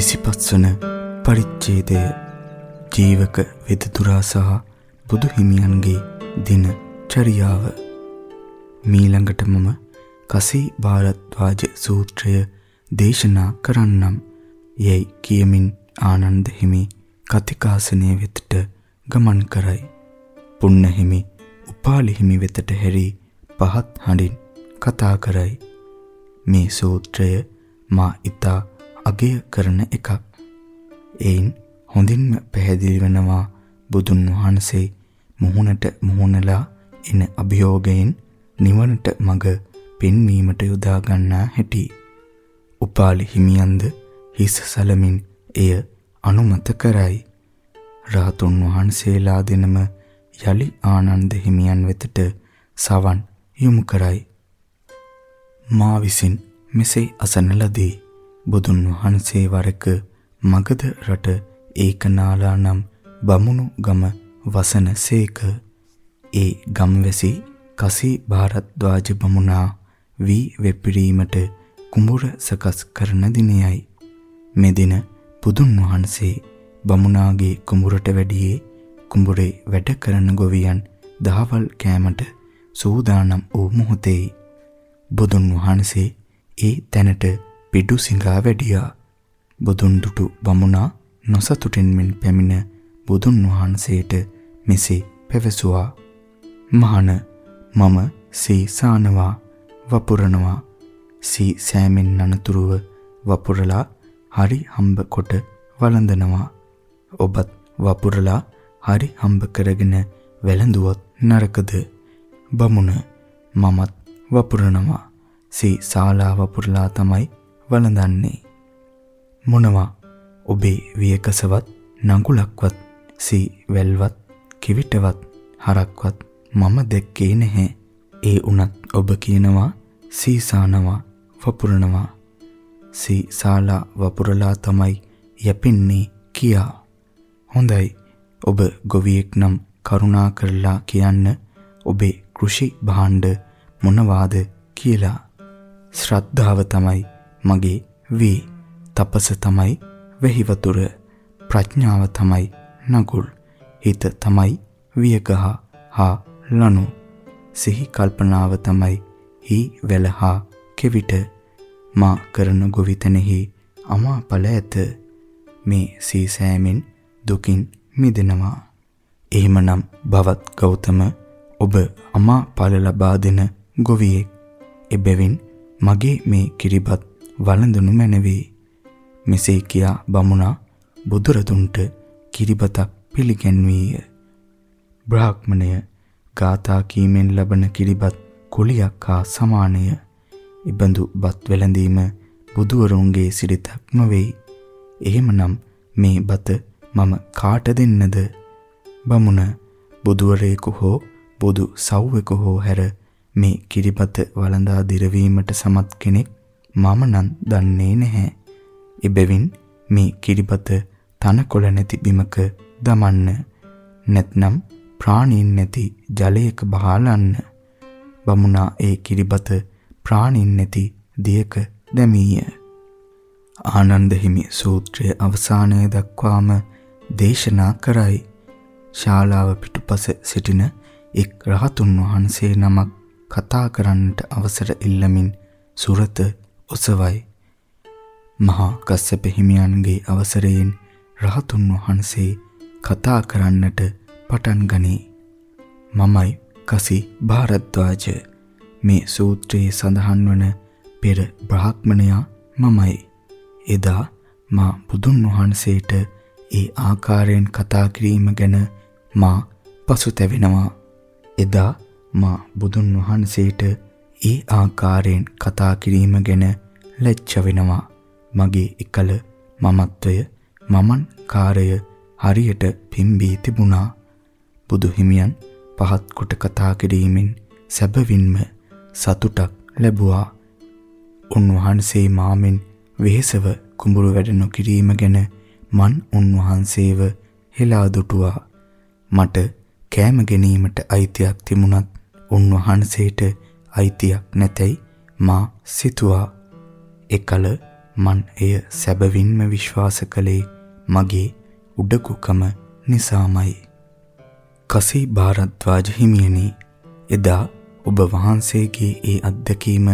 25 වන පරිච්ඡේදය ජීවක වෙදතුරා සහ බුදු හිමියන්ගේ දින චරියාව. මීළඟට මම කසී භාරද්වාජ සූත්‍රය දේශනා කරන්නම්. යයි කියමින් ආනන්ද හිමි කතිකාසනය වෙතට ගමන් කරයි. පුන්න හිමි උපාලි හිමි වෙතට හැරි පහත් හඬින් කතා කරයි. මේ සූත්‍රය මා ඊතා අගය කරන එකක් එයින් හොඳින්ම පැහැදිලි වෙනවා බුදුන් වහන්සේ මුහුණට මුහුණලා එන අභියෝගයෙන් නිවනට මඟ පෙන්වීමට යොදා ගන්නා හැටි. උපාලි හිමියන්ද හිස් සලමින් එය අනුමත කරයි. රාතුන් වහන්සේලා දෙනම යලි ආනන්ද හිමියන් වෙතට සවන් යොමු කරයි. මා විසින් මෙසේ අසන ලදී. බුදුන් වහන්සේ වරක මගධ රට ඒකනාලා නම් බමුණු ගම වසනසේක. ඒ ගම්වැසි කසී භාරද්වාජ බමුණා වී වෙපිරීමට කුඹුර සකස් කරන දිනයයි. මෙදින බුදුන් වහන්සේ බමුණාගේ කුඹුරට වැඩියේ කුඹුරේ වැඩ කරන ගොවියන් දහවල් කෑමට සූදානම් වූ මොහොතේ බුදුන් වහන්සේ ඒ තැනට පිඩු සිඟා වැඩියා. බුදුන් දුටු බමුණා නොසතුටින් මෙන් පැමිණ බුදුන් වහන්සේට මෙසේ පැවසුවා. මහණ මම සී සානවා වපුරනවා සී සෑමෙන් අනතුරුව වපුරලා හරි හම්බ කොට වළඳනවා ඔබත් වපුරලා හරි හම්බ කරගෙන වැළඳුවොත් නරකද බමුණ මමත් වපුරනවා සී ශාලා වපුරලා තමයි වළඳන්නේ. මොනවා ඔබේ වියකසවත් නඟුලක්වත් සී වැල්වත් කිවිටවත් හරක්වත් මම දැක්කේ නැහැ. ඒ උනත් ඔබ කියනවා සීසානවා වපුරනවා. සී ශාලා වපුරලා තමයි යැපෙන්නේ කියා. හොඳයි ඔබ ගොවියෙක් නම් කරුණා කරලා කියන්න ඔබේ කෘෂි භාණ්ඩ මොනවාද කියලා. ශ්‍රද්ධාව තමයි මගේ වේ තපස තමයි වෙහි වතුර ප්‍රඥාව තමයි නගුල්. හිත තමයි වියගහ හා ලනු. සිහි කල්පනාව තමයි හි වැලහා කෙවිට. මා කරන ගොවිතනෙහි අමාඵල ඇත. මේ සීසෑමෙන් දුකින් මිදෙනවා. එහෙමනම් භවත් ගෞතම ඔබ අමාඵල ලබා දෙන ගොවියෙක්. එබැවින් මගේ මේ කිරිබත් වළඳනු මැනවේ මෙසේ කියා බමුණා බුදුරදුන්ට කිරිබතක් පිළිගැන්වීය බ්‍රාහ්මණය ගාථා කීමෙන් ලබන කිරිබත් කුලියක් හා සමානය. ඉබඳු බත් වැළඳීම බුදුවරුන්ගේ සිරිතක්ම වෙයි. එහෙමනම් මේ බත මම කාට දෙන්නද? බමුණ බුදුවරයෙකු හෝ බුදු සව්වෙකු හෝ හැර මේ කිරිබත වළඳා දිරවීමට සමත් කෙනෙක් මම නම් දන්නේ නැහැ. එබැවින් මේ කිරිබත තනකොළ නැති බිමක දමන්න. නැත්නම් ප්‍රාණීන් නැති ජලයක බහලන්න. බමුණා ඒ කිරිබත ප්‍රාණීන් නැති දියක දැමීය. ආනන්ද හිමි සූත්‍රයේ අවසානය දක්වාම දේශනා කරයි. ශාලාව පිටුපස සිටින එක් රහතුන් වහන්සේ නමක් කතා කරන්නට අවසර ඉල්ලමින් සුරත ඔසවයි. මහා කස්සප හිමියන්ගේ අවසරයෙන් රහතුන් වහන්සේ කතා කරන්නට පටන් ගනී. මමයි කසි භාරද්වාජ මේ සූත්‍රයේ සඳහන් වන පෙර බ්‍රාහ්මණයා මමයි. එදා මා බුදුන් වහන්සේට ඒ ආකාරයෙන් කතා කිරීම ගැන මා පසුතැවෙනවා. එදා මා බුදුන් වහන්සේට ඒ ආකාරයෙන් කතා කිරීම ගැන ලැජ්ජ වෙනවා. මගේ එකල මමත්වය මමන් කාර්ය හරියට පිම්බී තිබුණා. බුදු හිමියන් පහත් කොට කතා කිරීමෙන් සැබවින්ම සතුටක් ලැබුවා. උන්වහන්සේ මාමෙන් වෙහෙසව කුඹුරු වැඩ නොකිරීම ගැන මන් උන්වහන්සේව හෙලා දුටුවා. මට කෑම ගැනීමට අයිතියක් තිබුණත් උන්වහන්සේට අයිතියක් නැතැයි මා සිතුවා. එකල මන් එය සැබවින්ම විශ්වාස කළේ මගේ උඩකුකම නිසාමයි. කසී භාරද්වාජ හිමියනි එදා ඔබ වහන්සේගේ ඒ අත්දැකීම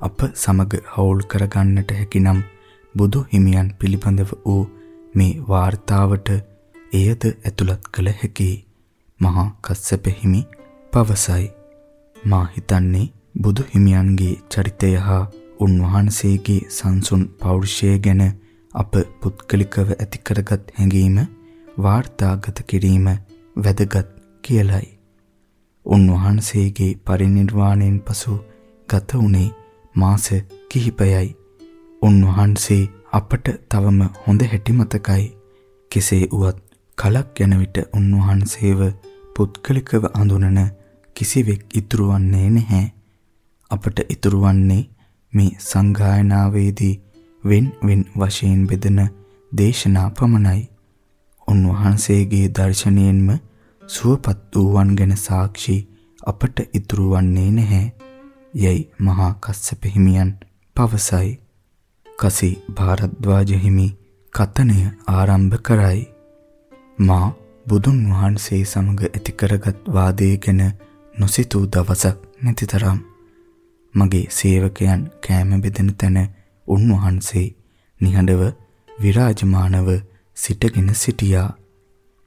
අප සමග හවුල් කරගන්නට හැකිනම් බුදු හිමියන් පිළිබඳව වූ මේ වාර්තාවට එයද ඇතුළත් කළ හැකි මහා කස්සප හිමි පවසයි මා හිතන්නේ බුදු හිමියන්ගේ චරිතය හා උන්වහන්සේගේ සංසුන් පෞරුෂය ගැන අප පුත්කලිකව ඇති කරගත් හැඟීම වාර්තාගත කිරීම වැදගත් කියලයි. උන්වහන්සේගේ පරිනිර්වාණයෙන් පසු ගත වුණේ මාස කිහිපයයි. උන්වහන්සේ අපට තවම හොඳ හැටි මතකයි. කෙසේ වුවත් කලක් යන විට උන්වහන්සේව පුත්කලිකව අඳුනන කිසිවෙක් ඉතුරු වන්නේ නැහැ. අපට ඉතුරු වන්නේ මේ සංගායනාවේදී වෙන් වෙන් වශයෙන් බෙදෙන දේශනා පමණයි. උන්වහන්සේගේ දර්ශනයෙන්ම සුවපත් වූවන් ගැන සාක්ෂි අපට ඉතුරු වන්නේ නැහැ. යයි මහා කස්සප හිමියන් පවසයි. කසි භාරද්වාජ හිමි කතනය ආරම්භ කරයි. මා බුදුන් වහන්සේ සමග ඇති කරගත් වාදයේ ගැන නොසිතූ දවසක් නැතිතරම් මගේ සේවකයන් කෑම බෙදෙන තැන උන්වහන්සේ නිහඬව විරාජමානව සිටගෙන සිටියා.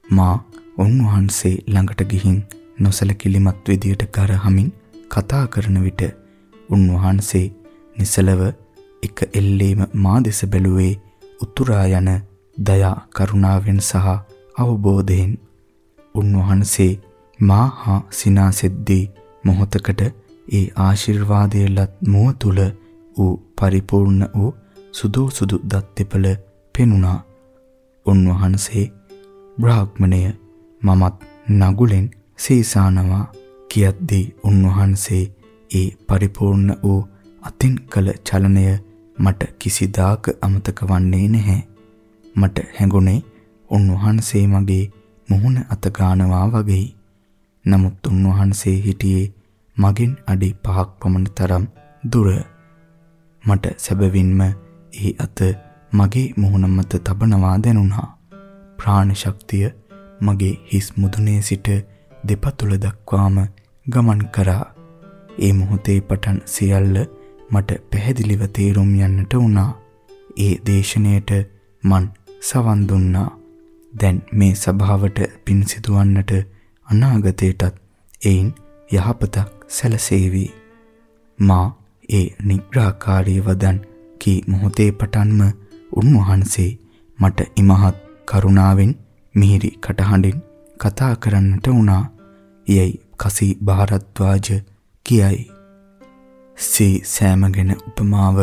මා උන්වහන්සේ ළඟට ගිහින් නොසලකිලිමත් විදියට කරහමින් කතා කරන විට උන්වහන්සේ නිසලව එක එල්ලේම මා දෙස බැලුවේ උතුරා යන දයා කරුණාවෙන් සහ අවබෝධයෙන් උන්වහන්සේ මා හා සිනාසෙද්දී මොහොතකට ඒ ආශිර්වාදයලත් මුව තුල ඌ පරිපූර්ණ වූ සුදු සුදු දත් දෙපළ පෙනුණා. උන්වහන්සේ බ්‍රාහ්මණය මමත් නගුලෙන් සීසානවා කියද්දී උන්වහන්සේ ඒ පරිපූර්ණ වූ අතින් කළ චලනය මට කිසිදාක අමතක වන්නේ නැහැ. මට හැඟුණේ උන්වහන්සේ මගේ මුහුණ අත ගන්නවා වගේ. නමුත් උන්වහන්සේ හිටියේ මගෙන් අඩි 5ක් පමණ තරම් දුර. මට සැබවින්ම ඒ අත මගේ මුහුණ මත තබනවා දැනුණා. ප්‍රාණ ශක්තිය මගේ හිස් මුදුනේ සිට දෙපතුල දක්වාම ගමන් කරා. ඒ මොහොතේ පටන් සියල්ල මට පැහැදිලිව තේරුම් යන්නට වුණා. ඒ දේශනයට මන් සවන් දුන්නා. දැන් මේ සභාවට පින් සිදුවන්නට අනාගතයටත් එයින් යහපතක් සැලසේවි. මා ඒ නිග්‍රහකාරී වදන් කී මොහොතේ පටන්ම උන්වහන්සේ මට ඉමහත් කරුණාවෙන් මිහිරි කටහඬින් කතා කරන්නට වුණා. යයි කසී භාරද්වාජ කියයි. සී සෑමගෙන උපමාව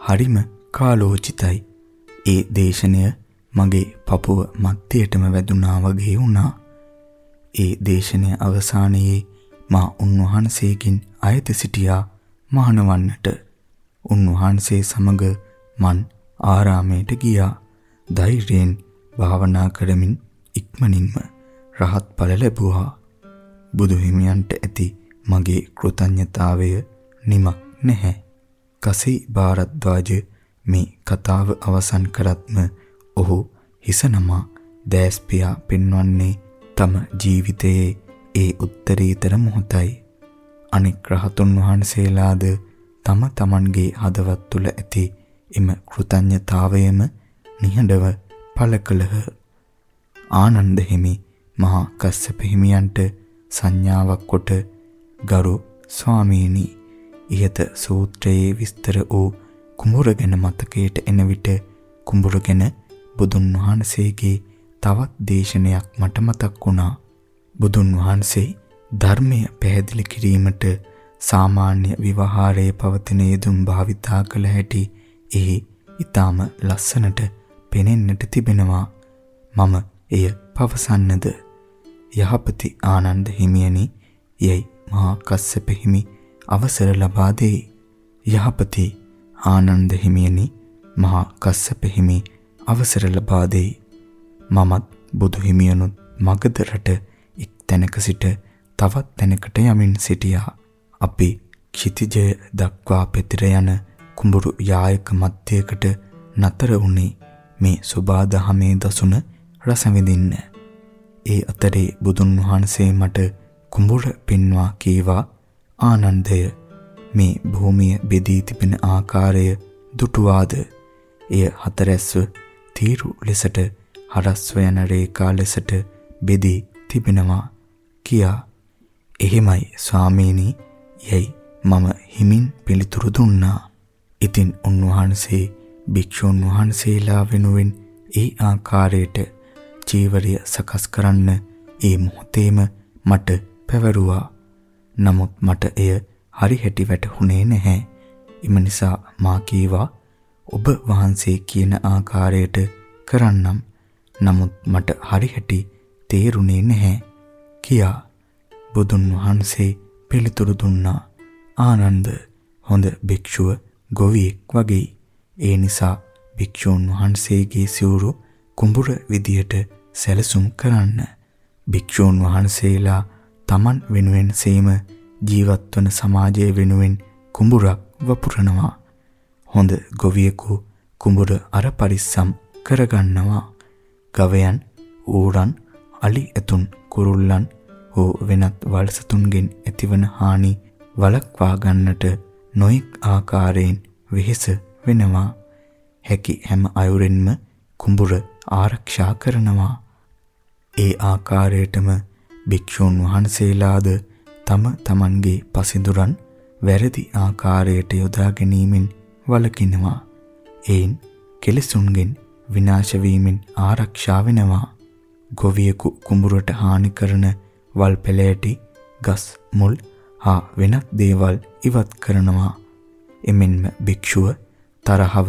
හරිම කාලෝචිතයි. ඒ දේශනය මගේ පපුව මැදයටම වැදුනා වගේ වුණා. ඒ දේශනය අවසානයේ මා උන්වහන්සේගෙන් අයත සිටියා මහානවන්නට. උන්වහන්සේ සමග මන් ආරාමයට ගියා. ධෛර්යයෙන් භාවනා කරමින් ඉක්මනින්ම රහත් ඵල ලැබුවා. බුදු හිමියන්ට ඇති මගේ කෘතඥතාවය නිමක් නැහැ. කසී භාරද්වාජ මේ කතාව අවසන් කරත්ම ඔහු හිස නමා දෑස්පියා පෙන්වන්නේ තම ජීවිතයේ ඒ උත්තරීතර මොහොතයි. අනෙක් රහතුන් වහන්සේලාද තම තමන්ගේ හදවත් තුල ඇති එම කෘතඥතාවයම නිහඬව පළ කළහ. ආනන්ද හිමි මහා කස්සප හිමියන්ට සංඥාවක් කොට ගරු ස්වාමීනි ඉහත සූත්‍රයේ විස්තර වූ කුඹුර ගැන මතකයට එන විට කුඹුර ගැන බුදුන් වහන්සේගේ තවත් දේශනයක් මට මතක් වුණා. බුදුන් වහන්සේ ධර්මය පැහැදිලි කිරීමට සාමාන්‍ය විවහාරයේ පවතින යෙදුම් භාවිතා කළ හැටි එහි ඊටාම ලස්සනට පෙනෙන්නට තිබෙනවා. මම එය පවසන්නද යහපති ආනන්ද හිමියනි යයි මහා කස්සප හිමි අවසර ලබා දෙයි. යහපති ආනන්ද හිමියනි මහා කස්සප හිමි අවසර ලබා දෙයි. මමත් බුදු හිමියනුත් මගධ රට එක් තැනක සිට තවත් තැනකට යමින් සිටියා. අපි ක්ෂිතිජය දක්වා පෙතිර යන කුඹුරු යායක මැදයකට නතර වුණේ මේ සුබාදහමේ දසුන රස විඳින්න. ඒ අතරේ බුදුන් වහන්සේ මට කුඹුර පෙන්වා කීවා ආනන්දය මේ භූමිය බෙදී තිබෙන ආකාරය දුටුවාද එය හතරැස්ව තීරු ලෙසට හරස්ව යන රේඛා ලෙසට බෙදී තිබෙනවා කියා එහෙමයි ස්වාමීනි යයි මම හිමින් පිළිතුරු දුන්නා. ඉතින් උන්වහන්සේ භික්ෂුන් වහන්සේලා වෙනුවෙන් ඒ ආකාරයට චීවරය සකස් කරන්න ඒ මොහොතේම මට පැවරුවා. නමුත් මට එය හරි හැටි වැටහුනේ නැහැ. එම නිසා මා කීවා ඔබ වහන්සේ කියන ආකාරයට කරන්නම්. නමුත් මට හරි හැටි තේරුනේ නැහැ කියා බුදුන් වහන්සේ පිළිතුරු දුන්නා. ආනන්ද හොඳ භික්ෂුව ගොවියෙක් වගේ. ඒ නිසා භික්ෂූන් වහන්සේගේ සිවුරු කුඹුර විදියට සැලසුම් කරන්න. භික්ෂූන් වහන්සේලා Taman වෙනුවෙන් සීම ජීවත් වන සමාජය වෙනුවෙන් කුඹුරක් වපුරනවා. හොඳ ගොවියෙකු කුඹුර අර පරිස්සම් කරගන්නවා. ගවයන්, ඌරන්, අලි ඇතුන්, කුරුල්ලන් හෝ වෙනත් වල්සතුන්ගෙන් ඇතිවන හානි වළක්වා ගන්නට නොඑක් ආකාරයෙන් වෙහෙස වෙනවා. හැකි හැම අයුරින්ම කුඹුර ආරක්ෂා කරනවා. ඒ ආකාරයටම භික්ෂුන් වහන්සේලාද තම තමන්ගේ පසිඳුරන් වැරදි ආකාරයට යොදා ගැනීමෙන් වළකිනවා. එයින් කෙලෙසුන්ගෙන් විනාශ වීමෙන් ආරක්ෂා වෙනවා. ගොවියෙකු කුඹුරට හානි කරන වල් පෙළෑටි, ගස් මුල් හා වෙනත් දේවල් ඉවත් කරනවා. එමෙන්ම භික්ෂුව තරහව,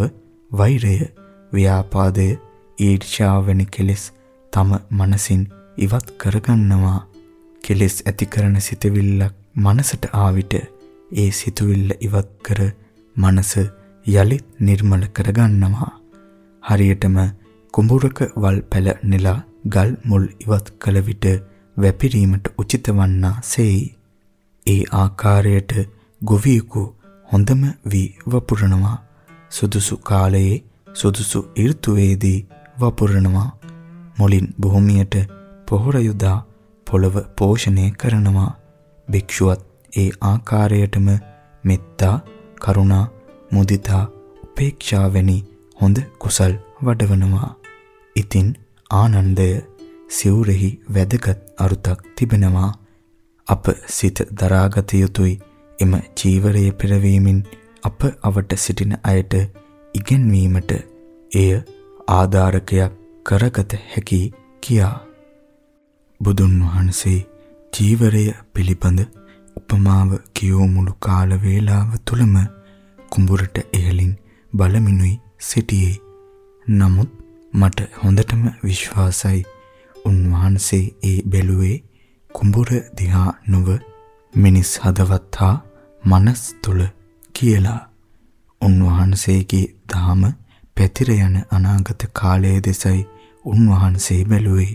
වෛරය, ව්‍යාපාදය, ඊර්ෂ්‍යාව වැනි කෙලෙස් තම මනසින් ඉවත් කරගන්නවා. කෙලෙස් ඇති කරන සිතවිල්ලක් මනසට ආවිට ඒ සිතුවිල්ල ඉවත් කර මනස යලිත් නිර්මල කරගන්නවා. හරියටම කුඹුරක වල් පැල නෙලා ගල් මුල් ඉවත් කළ විට වැපිරීමට උචිත වන්නා සේයි. ඒ ආකාරයට ගොවියෙකු හොඳම වී වපුරනවා. සුදුසු කාලයේ සුදුසු ඍතුවේදී වපුරනවා. මුලින් භූමියට පොහොර යොදා පොළව පෝෂණය කරනවා. භික්ෂුවත් ඒ ආකාරයටම මෙත්තා, කරුණා, මුදිතා, උපේක්ෂා වැනි හොඳ කුසල් වඩවනවා. ඉතින් ආනන්දය සිවුරෙහි වැදගත් අරුතක් තිබෙනවා. අප සිත දරාගත යුතුයි. එම චීවරය පෙරවීමෙන් අප අවට සිටින අයට ඉගෙනවීමට එය ආධාරකයක් කරගත හැකි කියා බුදුන් වහන්සේ ජීවරය පිළිබඳ උපමාව කියෝ මුළු කාල වේලාව තුලම කුඹුරට ඉහළින් බලමිනුයි සිටියේ. නමුත් මට හොඳටම විශ්වාසයි උන්වහන්සේ ඒ බැලුවේ කුඹුර දිහා නොව මිනිස් හදවත් හා මනස් තුල කියලා. උන්වහන්සේගේ ධාම පැතිර යන අනාගත කාලයේ දෙසයි උන්වහන්සේ බැලුවේ.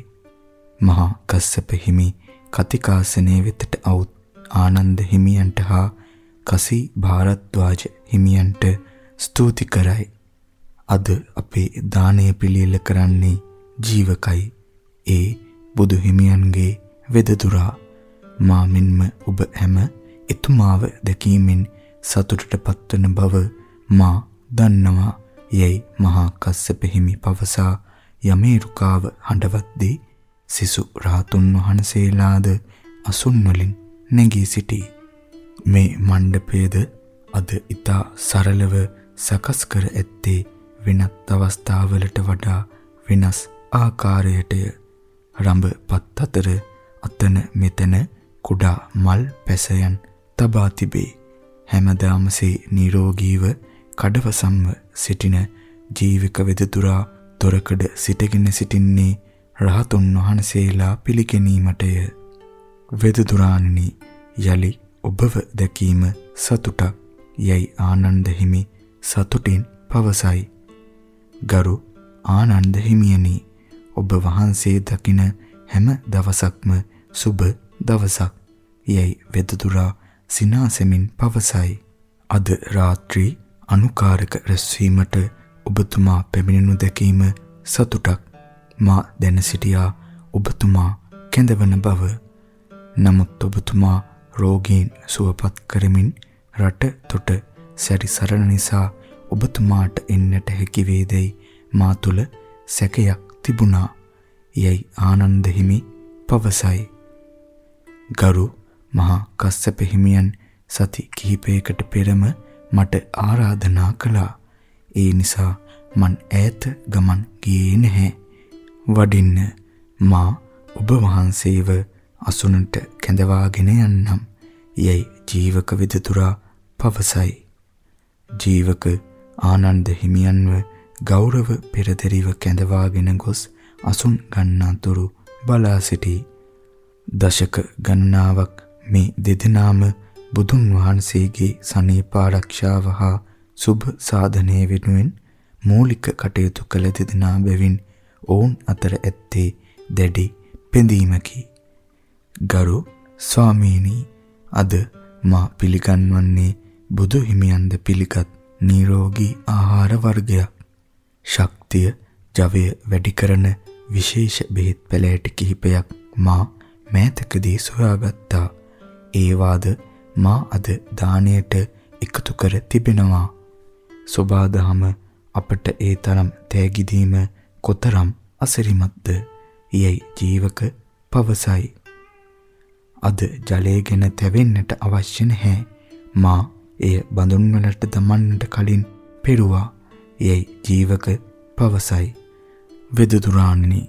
මහා කස්සප හිමි කතිකාසනයේ වෙතට අවුත් ආනන්ද හිමියන්ට හා කසී භාරද්වාජ හිමියන්ට ස්තුති කරයි. අද අපේ දානය පිළියෙල කරන්නේ ජීවකයි. ඒ බුදු හිමියන්ගේ වෙදදුරා මා මෙන්ම ඔබ හැම එතුමාව දැකීමෙන් සතුටට පත්වන බව මා දන්නවා. යයි මහා කස්සප හිමි පවසා යමේරුකාව හඬවත් දී සිසු රාතුන් වහන්සේලාද අසුන් වලින් නැගී සිටී. මේ මණ්ඩපයේද අද ඊතා සරලව සකස් කර ඇත්තේ වෙනත් අවස්ථාවලට වඩා වෙනස් ආකාරයටය. රඹ පත් අතර අතන මෙතන කුඩා මල් පැසයන් තබා තිබේ. හැමදාමසේ නිරෝගීව කඩවසම්ව සිටින ජීවික වෙදතුරා දොරකඩ සිටගෙන සිටින්නේ රහතුන් වහන්සේලා පිළිගැනීමටය වෙදදුරාණනි යලි ඔබව දැකීම සතුටක් යයි ආනන්ද හිමි සතුටින් පවසයි ගරු ආනන්ද හිමියනි ඔබ වහන්සේ දකින හැම දවසක්ම සුබ දවසක්. යයි වෙදදුරා සිනාසෙමින් පවසයි. අද රාත්‍රී අනුකාරක රැස්වීමට ඔබතුමා පැමිණෙනු දැකීම සතුටක්. මා දැන සිටියා ඔබතුමා කැඳවන බව. නමුත් ඔබතුමා රෝගීන් සුවපත් කරමින් රට තොට සැරිසරන නිසා ඔබතුමාට එන්නට හැකි වේදයි මා තුල සැකයක් තිබුණා. යයි ආනන්ද හිමි පවසයි. ගරු මහා කස්සප හිමියන් සති කිහිපයකට පෙරම මට ආරාධනා කළා. ඒ නිසා මන් ඈත ගමන් ගියේ නැහැ. වඩින්න මා ඔබ වහන්සේව අසුනට කැඳවාගෙන යන්නම්. යයි ජීවක විදතුරා පවසයි. ජීවක ආනන්ද හිමියන්ව ගෞරව පෙරදරිව කැඳවාගෙන ගොස් අසුන් ගන්නාතුරු බලා සිටි දශක ගණනාවක් මේ දෙදෙනාම බුදුන් වහන්සේගේ සනීප ආරක්ෂාව හා සුභ සාධනය වෙනුවෙන් මූලික කටයුතු කළ දෙදෙනා බැවින් ඔවුන් අතර ඇත්තේ දැඩි පෙඳීමකි. ගරු ස්වාමීනි අද මා පිළිගන්වන්නේ බුදු හිමියන්ද පිළිගත් නිරෝගී ආහාර වර්ගයක්. ශක්තිය, ජවය වැඩි කරන විශේෂ බෙහෙත් පැලෑටි කිහිපයක් මා මෑතකදී සොයාගත්තා. ඒවාද මා අද දාණයට එකතු කර තිබෙනවා. සෝබාදහම අපට ඒ තරම් තෑගි දීම කොතරම් අසිරිමත්ද යයි ජීවක පවසයි. අද ජලය ගැන තැවෙන්නට අවශ්‍ය නැහැ. මා එය බඳුන් වලට දමන්නට කලින් පෙරුවා. යයි ජීවක පවසයි. වෙදදුරාණනි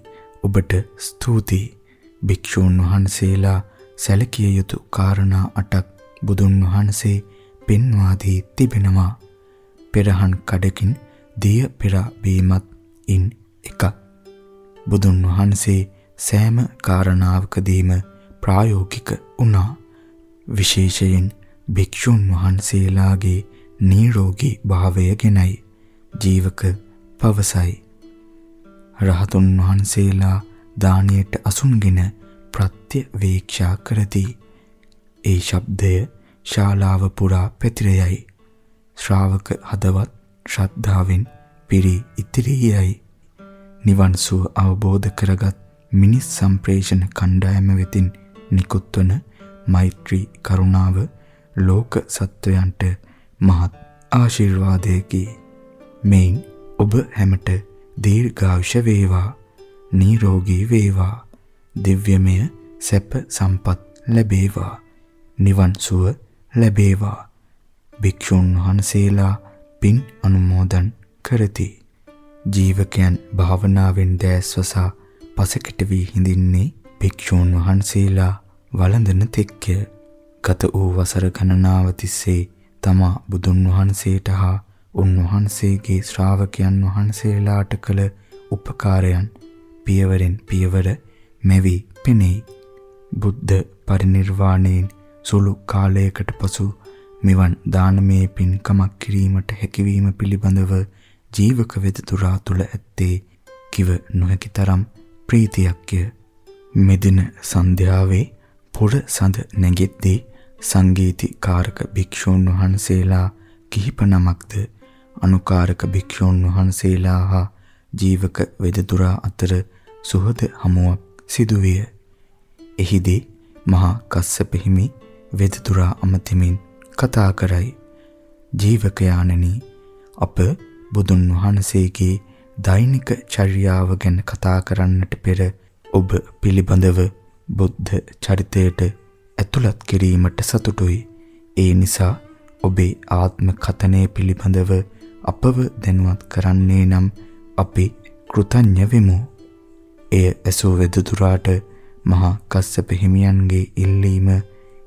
ඔබට ස්තුතියි. භික්ෂූන් වහන්සේලා සැලකිය යුතු කාරණා අටක් බුදුන් වහන්සේ පෙන්වා දී තිබෙනවා. පෙරහන් කඩකින් දිය පෙරා බීමත් ඉන් එකක්. බුදුන් වහන්සේ සෑම කාරණාවකදීම ප්‍රායෝගික වුණා. විශේෂයෙන් භික්ෂුන් වහන්සේලාගේ නිරෝගී භාවය ගැනයි ජීවක පවසයි. රහතුන් වහන්සේලා දානයට අසුන්ගෙන ප්‍රත්‍යවේක්ෂා කරති. ඒ ශබ්දය ශාලාව පුරා පැතිරෙයි. ශ්‍රාවක හදවත් ශ්‍රද්ධාවෙන් පිරි ඉතිරියයි. නිවන් සුව අවබෝධ කරගත් මිනිස් සම්ප්‍රේෂණ කණ්ඩායම වෙතින් නිකුත්වන මෛත්‍රී කරුණාව ලෝක සත්වයන්ට මහත් ආශිර්වාදයකි. මෙයින් ඔබ හැමට දීර්ඝායුෂ වේවා, නිරෝගී වේවා, දිව්‍යමය සැප සම්පත් ලැබේවා, නිවන් සුව ලැබේවා. භික්ෂුන් වහන්සේලා පින් අනුමෝදන් කරති. ජීවකයන් භාවනාවෙන් දැස්වසා පසකට වී හිඳින්නේ භික්ෂූන් වහන්සේලා වළඳන තෙක්ය. ගත වූ වසර ගණනාව තිස්සේ තමා බුදුන් වහන්සේට හා උන්වහන්සේගේ ශ්‍රාවකයන් වහන්සේලාට කළ උපකාරයන් පියවරෙන් පියවර මෙවි පෙනෙයි. බුද්ධ පරිනිර්වාණයෙන් සුළු කාලයකට පසු මෙවන් දානමය පින්කමක් කිරීමට හැකියවීම පිළිබඳව ජීවක වෙදතුරා තුල ඇත්තේ කිව නොහැකි තරම් ප්‍රීතියක්ය. මෙදින සන්ධ්‍යාවේ පුර සඳ නැගෙද්දී සංගීති කාරක භික්ෂූන් වහන්සේලා කිහිප නමක්ද අනුකාරක භික්ෂූන් වහන්සේලා හා ජීවක වෙදතුරා අතර සුහද හමුවක් සිදුවිය. එහිදී මහා කස්සප හිමි වෙදතුරා අමතමින් කතා කරයි. ජීවකයාණනි අප බුදුන් වහන්සේගේ දෛනික චර්යාව ගැන කතා කරන්නට පෙර ඔබ පිළිබඳව බුද්ධ චරිතයට ඇතුළත් කිරීමට සතුටුයි. ඒ නිසා ඔබේ ආත්ම කතනය පිළිබඳව අපව දැනුවත් කරන්නේ නම් අපි කෘතඥ වෙමු. එය ඇසූ වෙදුදුරාට මහා කස්සප හිමියන්ගේ ඉල්ලීම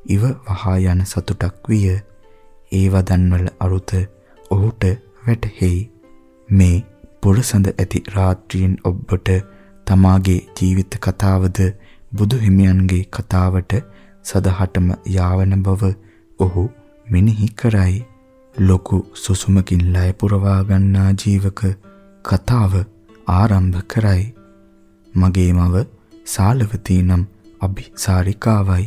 ඉව වහා යන සතුටක් විය. ඒ වදන්වල අරුත ඔහුට වැටහෙයි. මේ පොළසඳ ඇති රාත්‍රියෙන් ඔබට තමාගේ ජීවිත කතාවද බුදු හිමියන්ගේ කතාවට සදහටම යාවන බව ඔහු මෙනෙහි කරයි. ලොකු සුසුමකින් ලය පුරවා ගන්නා ජීවක කතාව ආරම්භ කරයි. මගේ මව සාලවතී නම් අභිසාරිකාවයි.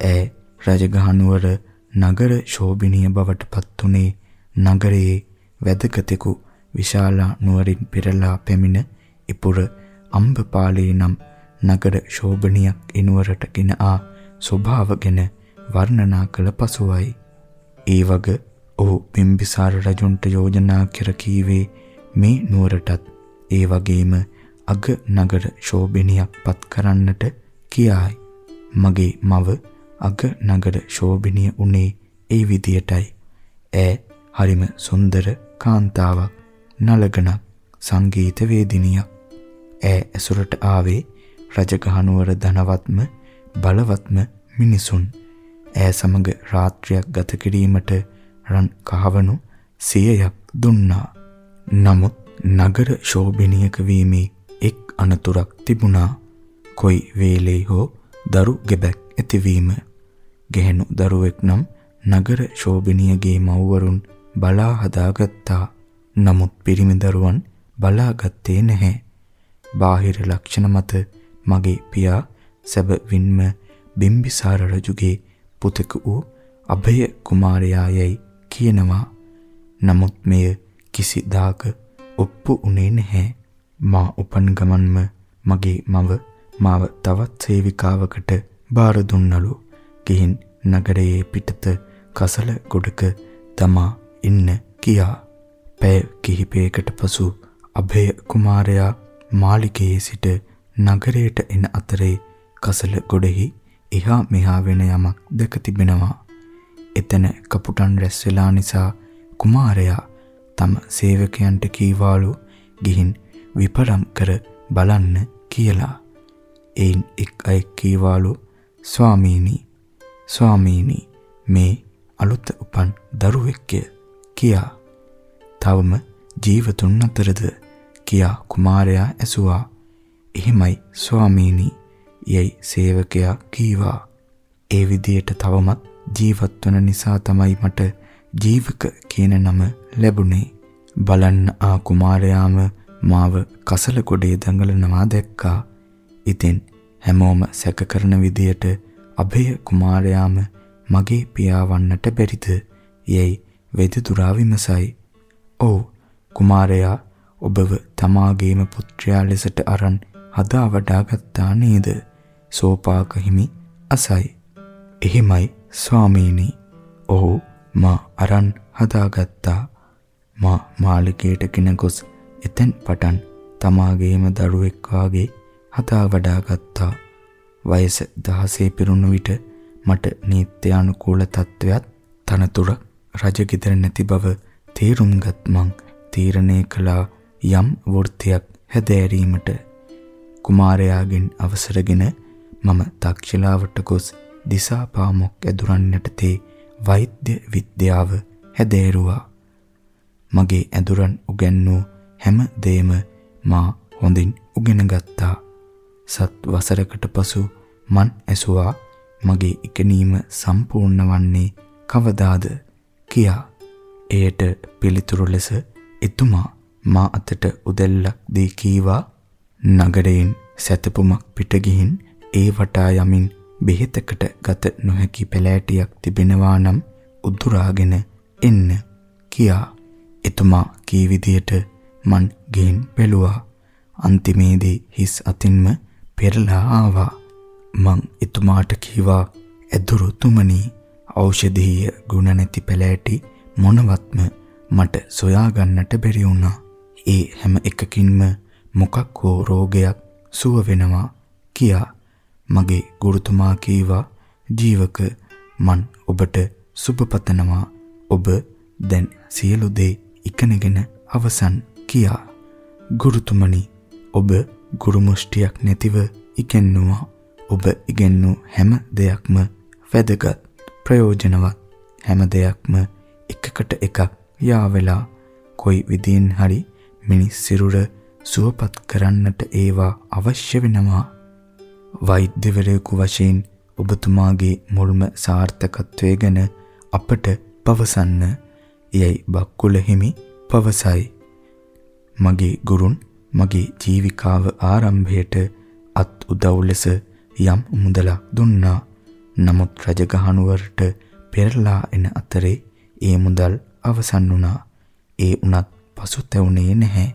ඈ රජගහනුවර නගර ශෝභනීය බවට පත්ුනේ නගරයේ වැදගත්ෙකු විශාලා නුවරින් පෙරලා පැමිණ ඉපුර අම්බපාලේ නම් නගර ශෝභනියක් එනුවරට ගෙන ආ ස්වභාව ගැන වර්ණනා කළ පසුවයි. ඒ වග ඔහු බිම්බිසාර රජුන්ට යෝජනා කර කීවේ මේ නුවරටත් ඒ වගේම අග නගර ශෝභනියක් පත් කරන්නට කියායි. මගේ මව අග නගර ශෝභනිය උනේ ඒ විදියටයි. ඈ හරිම සුන්දර කාන්තාවක් නලගණක් සංගීත වේදිනියක්. ඈ ඇසුරට ආවේ රජගහනුවර ධනවත්ම බලවත්ම මිනිසුන්. ඈ සමග රාත්‍රියක් ගත කිරීමට රන් කහවණු සියයක් දුන්නා. නමුත් නගර ශෝභනීයක වීමේ එක් අනතුරක් තිබුණා. කොයි වේලේ හෝ දරු ගෙබැක් ඇතිවීම. ගැහෙනු දරුවෙක් නම් නගර ශෝභනීයගේ මව්වරුන් බලා හදාගත්තා. නමුත් පිරිමි දරුවන් බලාගත්තේ නැහැ. බාහිර ලක්ෂණ මත මගේ පියා සැබවින්ම බිම්බිසාර රජුගේ පුතෙකු වූ අභය කුමාරයායයි කියනවා. නමුත් මෙය කිසිදාක ඔප්පු උනේ නැහැ. මා උපන් ගමන්ම මගේ මව මාව තවත් සේවිකාවකට බාර දුන්නලු. ගිහින් නගරයේ පිටත කසල ගොඩක තමා ඉන්න කියා. පැය කිහිපයකට පසු අභය කුමාරයා මාලිගයේ සිට නගරයට එන අතරේ කසල ගොඩෙහි එහා මෙහා වෙන යමක් දැක තිබෙනවා. එතන කපුටන් රැස් වෙලා නිසා කුමාරයා තම සේවකයන්ට කීවාලු ගිහින් විපරම් කර බලන්න කියලා. එයින් එක් අයෙක් කීවාලු ස්වාමීනි ස්වාමීනි මේ අලුත උපන් දරුවෙක්ය කියා. තවම ජීවතුන් අතරද කියා කුමාරයා ඇසුවා. එහෙමයි ස්වාමීනි යයි සේවකයා කීවා. ඒ විදියට තවමත් ජීවත් වන නිසා තමයි මට ජීවක කියන නම ලැබුණේ. බලන්න ආ කුමාරයාම මාව කසල ගොඩේ දඟලනවා දැක්කා. ඉතින් හැමෝම සැක කරන විදියට අභය කුමාරයාම මගේ පියාවන්නට බැරිද? යයි වෙදදුරා විමසයි. "ඔව් කුමාරයා ඔබව තමාගේම පුත්‍රයා ලෙසට අරන් හදා වඩා ගත්තා නේද?" සෝපාක හිමි අසයි. "එහෙමයි ස්වාමීනි. ඔහු මා අරන් හදාගත්තා. මා මාලිකයට ගෙන ගොස් එතෙන් පටන් තමාගේම දරුවෙක් වාගේ හදා වඩා ගත්තා. වයස 16 පිරුණු විට මට නීත්‍යානුකූල තත්වයක් තනතුර රජගෙදර නැති බව තේරුම්ගත් මං තීරණය කළා යම් වෘත්තියක් හැදෑරීමට කුමාරයාගෙන් අවසරගෙන මම තක්ෂිලාවට ගොස් දිසාපාමොක් ඇදුරන් යටතේ වෛද්‍ය විද්‍යාව හැදෑරුවා. මගේ ඇදුරන් උගන්වූ හැම දෙයක්ම මා හොඳින් උගෙන ගත්තා. සත් වසරකට පසු මන් ඇසුවා මගේ ඉගෙනීම සම්පූර්ණ වන්නේ කවදාද කියා. එයට පිළිතුරු ලෙස එතුමා මා අතට උදෙල්ලක් දී කීවා නගරයෙන් සැතපුමක් පිට ගිහින් ඒ වටා යමින් බෙහෙතකට ගත නොහැකි පැලෑටියක් තිබෙනවා නම් උදුරාගෙන එන්න කියා. එතුමා කී විදියට මන් ගෙන් බැලුවා. අන්තිමේදී හිස් අතින්ම පෙරලා ආවා. මං එතුමාට කීවා ඇදුරු තුමනි ඖෂධීය ගුණ නැති පැලෑටි මොනවත්ම මට සොයා ගන්නට බැරි වුණා. ඒ හැම එකකින්ම මොකක් හෝ රෝගයක් සුව වෙනවා කියා මගේ ගුරුතුමා කීවා ජීවක මන් ඔබට සුබ පතනවා ඔබ දැන් සියලු දේ ඉගෙනගෙන අවසන් කියා. ගුරුතුමනි ඔබ ගුරු මුෂ්ටියක් නැතිව ඉගෙනුවා. ඔබ ඉගෙනු හැම දෙයක්ම වැදගත්. ප්‍රයෝජනවත්. හැම දෙයක්ම එකකට එකක් යාවෙලා. කොයි විදිහින් හරි මිනිස් සිරුර සුවපත් කරන්නට ඒවා අවශ්‍ය වෙනවා වෛද්‍යවරයෙකු වශයෙන් ඔබතුමාගේ මුල්ම සාර්ථකත්වය ගැන අපට පවසන්න යයි බක්කුල හිමි පවසයි මගේ ගුරුන් මගේ ජීවිකාව ආරම්භයට අත් උදව් ලෙස යම් මුදලක් දුන්නා. නමුත් රජගහනුවරට පෙරලා එන අතරේ ඒ මුදල් අවසන් වුණා. ඒ උනත් පසුතැවුනේ නැහැ.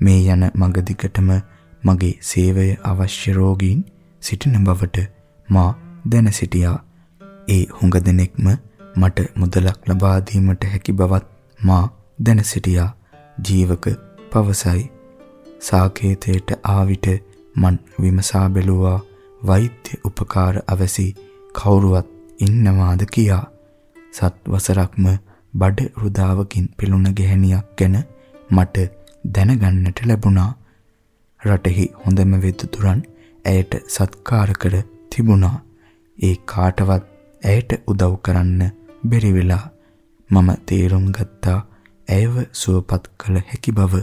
මේ යන මඟ දිගටම මගේ සේවය අවශ්‍ය රෝගීන් සිටින බවට මා දැන සිටියා. ඒ හුඟ දෙනෙක්ම මට මුදලක් ලබා දීමට හැකි බවත් මා දැන සිටියා. ජීවක පවසයි. සාකේතයට ආවිට මන් විමසා බැලුවා වෛද්‍ය උපකාර අවසි කවුරුවත් ඉන්නවාද කියා. සත් වසරක්ම බඩ රුදාවකින් පිළුණ ගැහණියක් ගැන මට දැනගන්නට ලැබුණා. රටෙහි හොඳම වෙදුතුරන් ඇයට සත්කාර කර තිබුණා. ඒ කාටවත් ඇයට උදව් කරන්න බැරි වෙලා මම තීරුම් ගත්තා ඇයව සුවපත් කළ හැකි බව.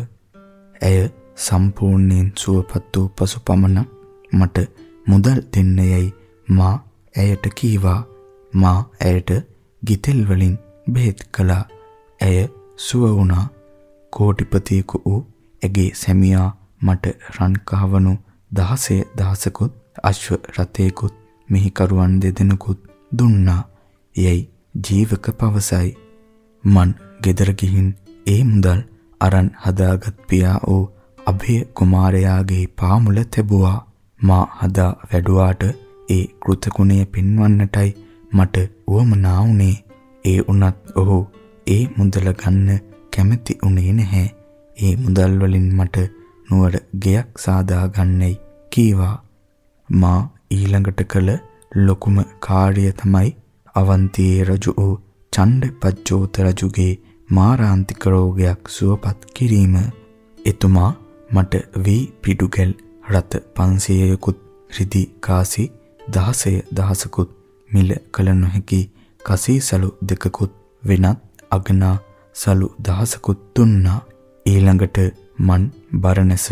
ඇය සම්පූර්ණයෙන් සුවපත් වූ පසු පමණ මට මුදල් දෙන්න යයි මා ඇයට කීවා. මා ඇයට ගිතෙල් වලින් බෙහෙත් කළා. ඇය සුව වුණා. කෝටිපතියෙකු වූ ඇගේ සැමියා මට රන් කහවණු දහසේ දහසකුත් අශ්ව රථයකුත් මෙහිකරුවන් දෙදෙනෙකුත් දුන්නා. යයි ජීවක පවසයි. මන් ගෙදර ගිහින් ඒ මුදල් අරන් හදාගත් පියා වූ අභය කුමාරයාගේ පාමුල තැබුවා. මා හදා වැඩුවාට ඒ කෘතගුණය පෙන්වන්නටයි මට උවමනා වුණේ. ඒ උනත් ඔහු ඒ මුදල ගන්න කැමති උනේ නැහැ. ඒ මුදල් වලින් මට නුවර ගෙයක් සාදා ගන්නයි කීවා. මා ඊළඟට කළ ලොකුම කාර්යය තමයි අවන්තියේ රජු වූ චණ්ඩ පජ්ජෝත රජුගේ මාරාන්තික රෝගයක් සුවපත් කිරීම. එතුමා මට වී පිඩුගල් රත 500යකුත් රිදි කාසි 16 දහසකුත් මිල කල නොහැකි කසී සලු දෙකකුත් වෙනත් අගනා සලු දහසකුත් දුන්නා. ඊළඟට මන් බරණැස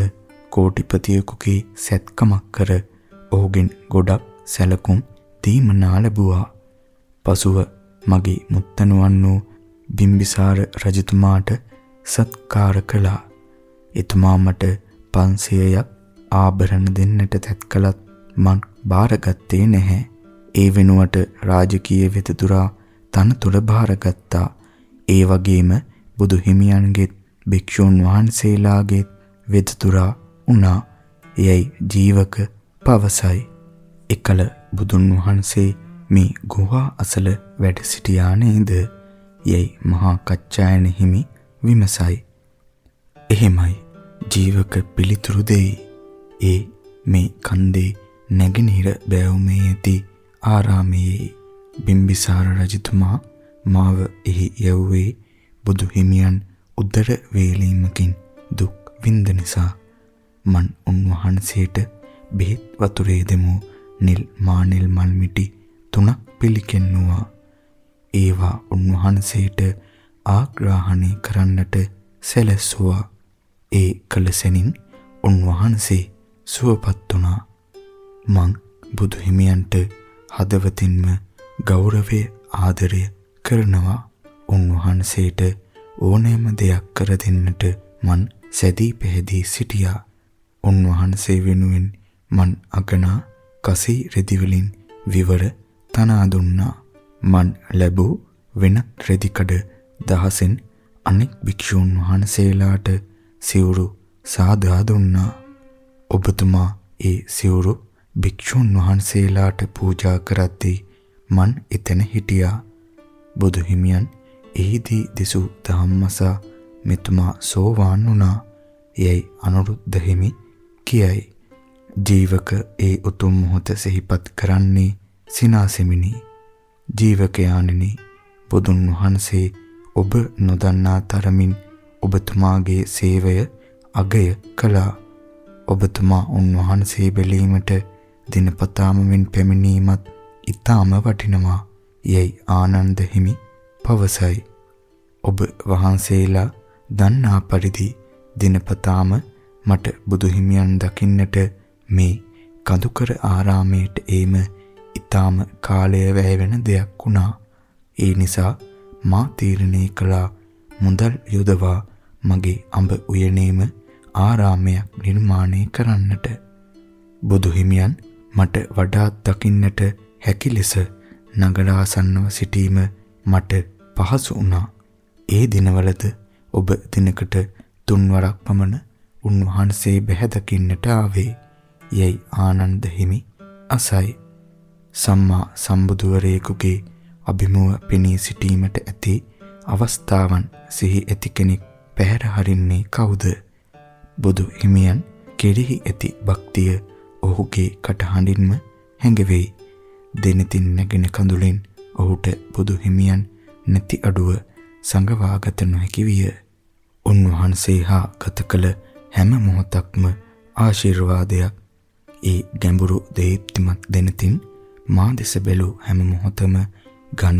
කෝටිපතියෙකුගේ සැත්කමක් කර ඔහුගෙන් ගොඩක් සැලකුම් දීමනා ලැබුවා. පසුව මගේ මුත්තණුවන් වූ බිම්බිසාර රජතුමාට සත්කාර කළා. එතුමා මට 500ක් ආභරණ දෙන්නට තැත් කළත් මං බාරගත්තේ නැහැ. ඒ වෙනුවට රාජකීය වෙතදුරා තනතුර බාරගත්තා. ඒ වගේම බුදු හිමියන්ගේ භික්ෂූන් වහන්සේලාගේ වෙතදුරා වුණා. එයයි ජීවක පවසයි. එකල බුදුන් වහන්සේ මේ ගුහා අසල වැඩ සිටියා නේද? යයි මහා කච්චායන හිමි විමසයි. එහෙමයි ජීවක පිළිතුරු දෙයි. ඒ මේ කන්දේ නැගෙනහිර බෑවුමේ ඇති ආරාමයේ බිම්බිසාර රජතුමා මාව එහි යවුවේ බුදු හිමියන් උදර වේලීමකින් දුක් විඳ නිසා මන් උන්වහන්සේට බෙහෙත් වතුරේ දෙමු නිල් මානෙල් මල් මිටි තුනක් පිළිකෙන්නුවා. ඒවා උන්වහන්සේට ආග්‍රහණය කරන්නට සැලැස්සුවා. ඒ කලසෙනින් උන්වහන්සේ සුවපත් වුණා. මං බුදු හිමියන්ට හදවතින්ම ගෞරවය ආදරය කරනවා. උන්වහන්සේට ඕනෑම දෙයක් කර දෙන්නට මන් සැදී පැහැදී සිටියා. උන්වහන්සේ වෙනුවෙන් මන් අගනා කසී රෙදි වලින් විවර තනා දුන්නා. මන් ලැබූ වෙනත් රෙදි කඩ දහසෙන් අනෙක් භික්ෂූන් වහන්සේලාට සිවුරු සාදා දුන්නා. ඔබතුමා ඒ සිවුරු භික්ෂූන් වහන්සේලාට පූජා කරද්දී මන් එතන හිටියා. බුදු හිමියන් එහිදී දෙසූ ධම්මසා මෙතුමා සෝවාන් වුණා. යයි අනුරුද්ධ හිමි කියයි. ජීවක ඒ උතුම් මොහොත සිහිපත් කරන්නේ සිනාසෙමිනි. ජීවකයාණෙනි බුදුන් වහන්සේ ඔබ නොදන්නා තරමින් ඔබතුමාගේ සේවය අගය කළා. ඔබතුමා උන්වහන්සේ බැලීමට දිනපතාම මෙන් පැමිණීමත් ඊටාම වටිනවා. යයි ආනන්ද හිමි පවසයි. ඔබ වහන්සේලා දන්නා පරිදි දිනපතාම මට බුදු හිමියන් දකින්නට මේ කඳුකර ආරාමයට ඒම ඊටාම කාලය වැය වෙන දෙයක් වුණා. ඒ නිසා මා තීරණය කළා මුදල් යොදවා මගේ අඹ උයනේම ආරාමයක් නිර්මාණය කරන්නට. බුදු හිමියන් මට වඩාත් දකින්නට හැකි ලෙස නගරාසන්නව සිටීම මට පහසු වුණා. ඒ දිනවලද ඔබ දිනකට තුන්වරක් පමණ උන්වහන්සේ බැහැ දකින්නට ආවේ. යයි ආනන්ද හිමි අසයි. සම්මා සම්බුදුවරයෙකුගේ අභිමුව පෙනී සිටීමට ඇති අවස්ථාවන් සිහි ඇති කෙනෙක් පැහැර හරින්නේ කවුද? බුදු හිමියන් කෙරෙහි ඇති භක්තිය ඔහුගේ කටහඬින්ම හැඟවෙයි. දෙනතින් නැගෙන කඳුලෙන් ඔහුට බුදු හිමියන් නැති අඩුව සංගවාගත නොහැකි විය. උන්වහන්සේ හා ගත කළ හැම මොහොතක්ම ආශිර්වාදයක්. ඒ ගැඹුරු දේප්තිමත් දෙනතින් මා දෙස බැලූ හැම මොහොතම ඝන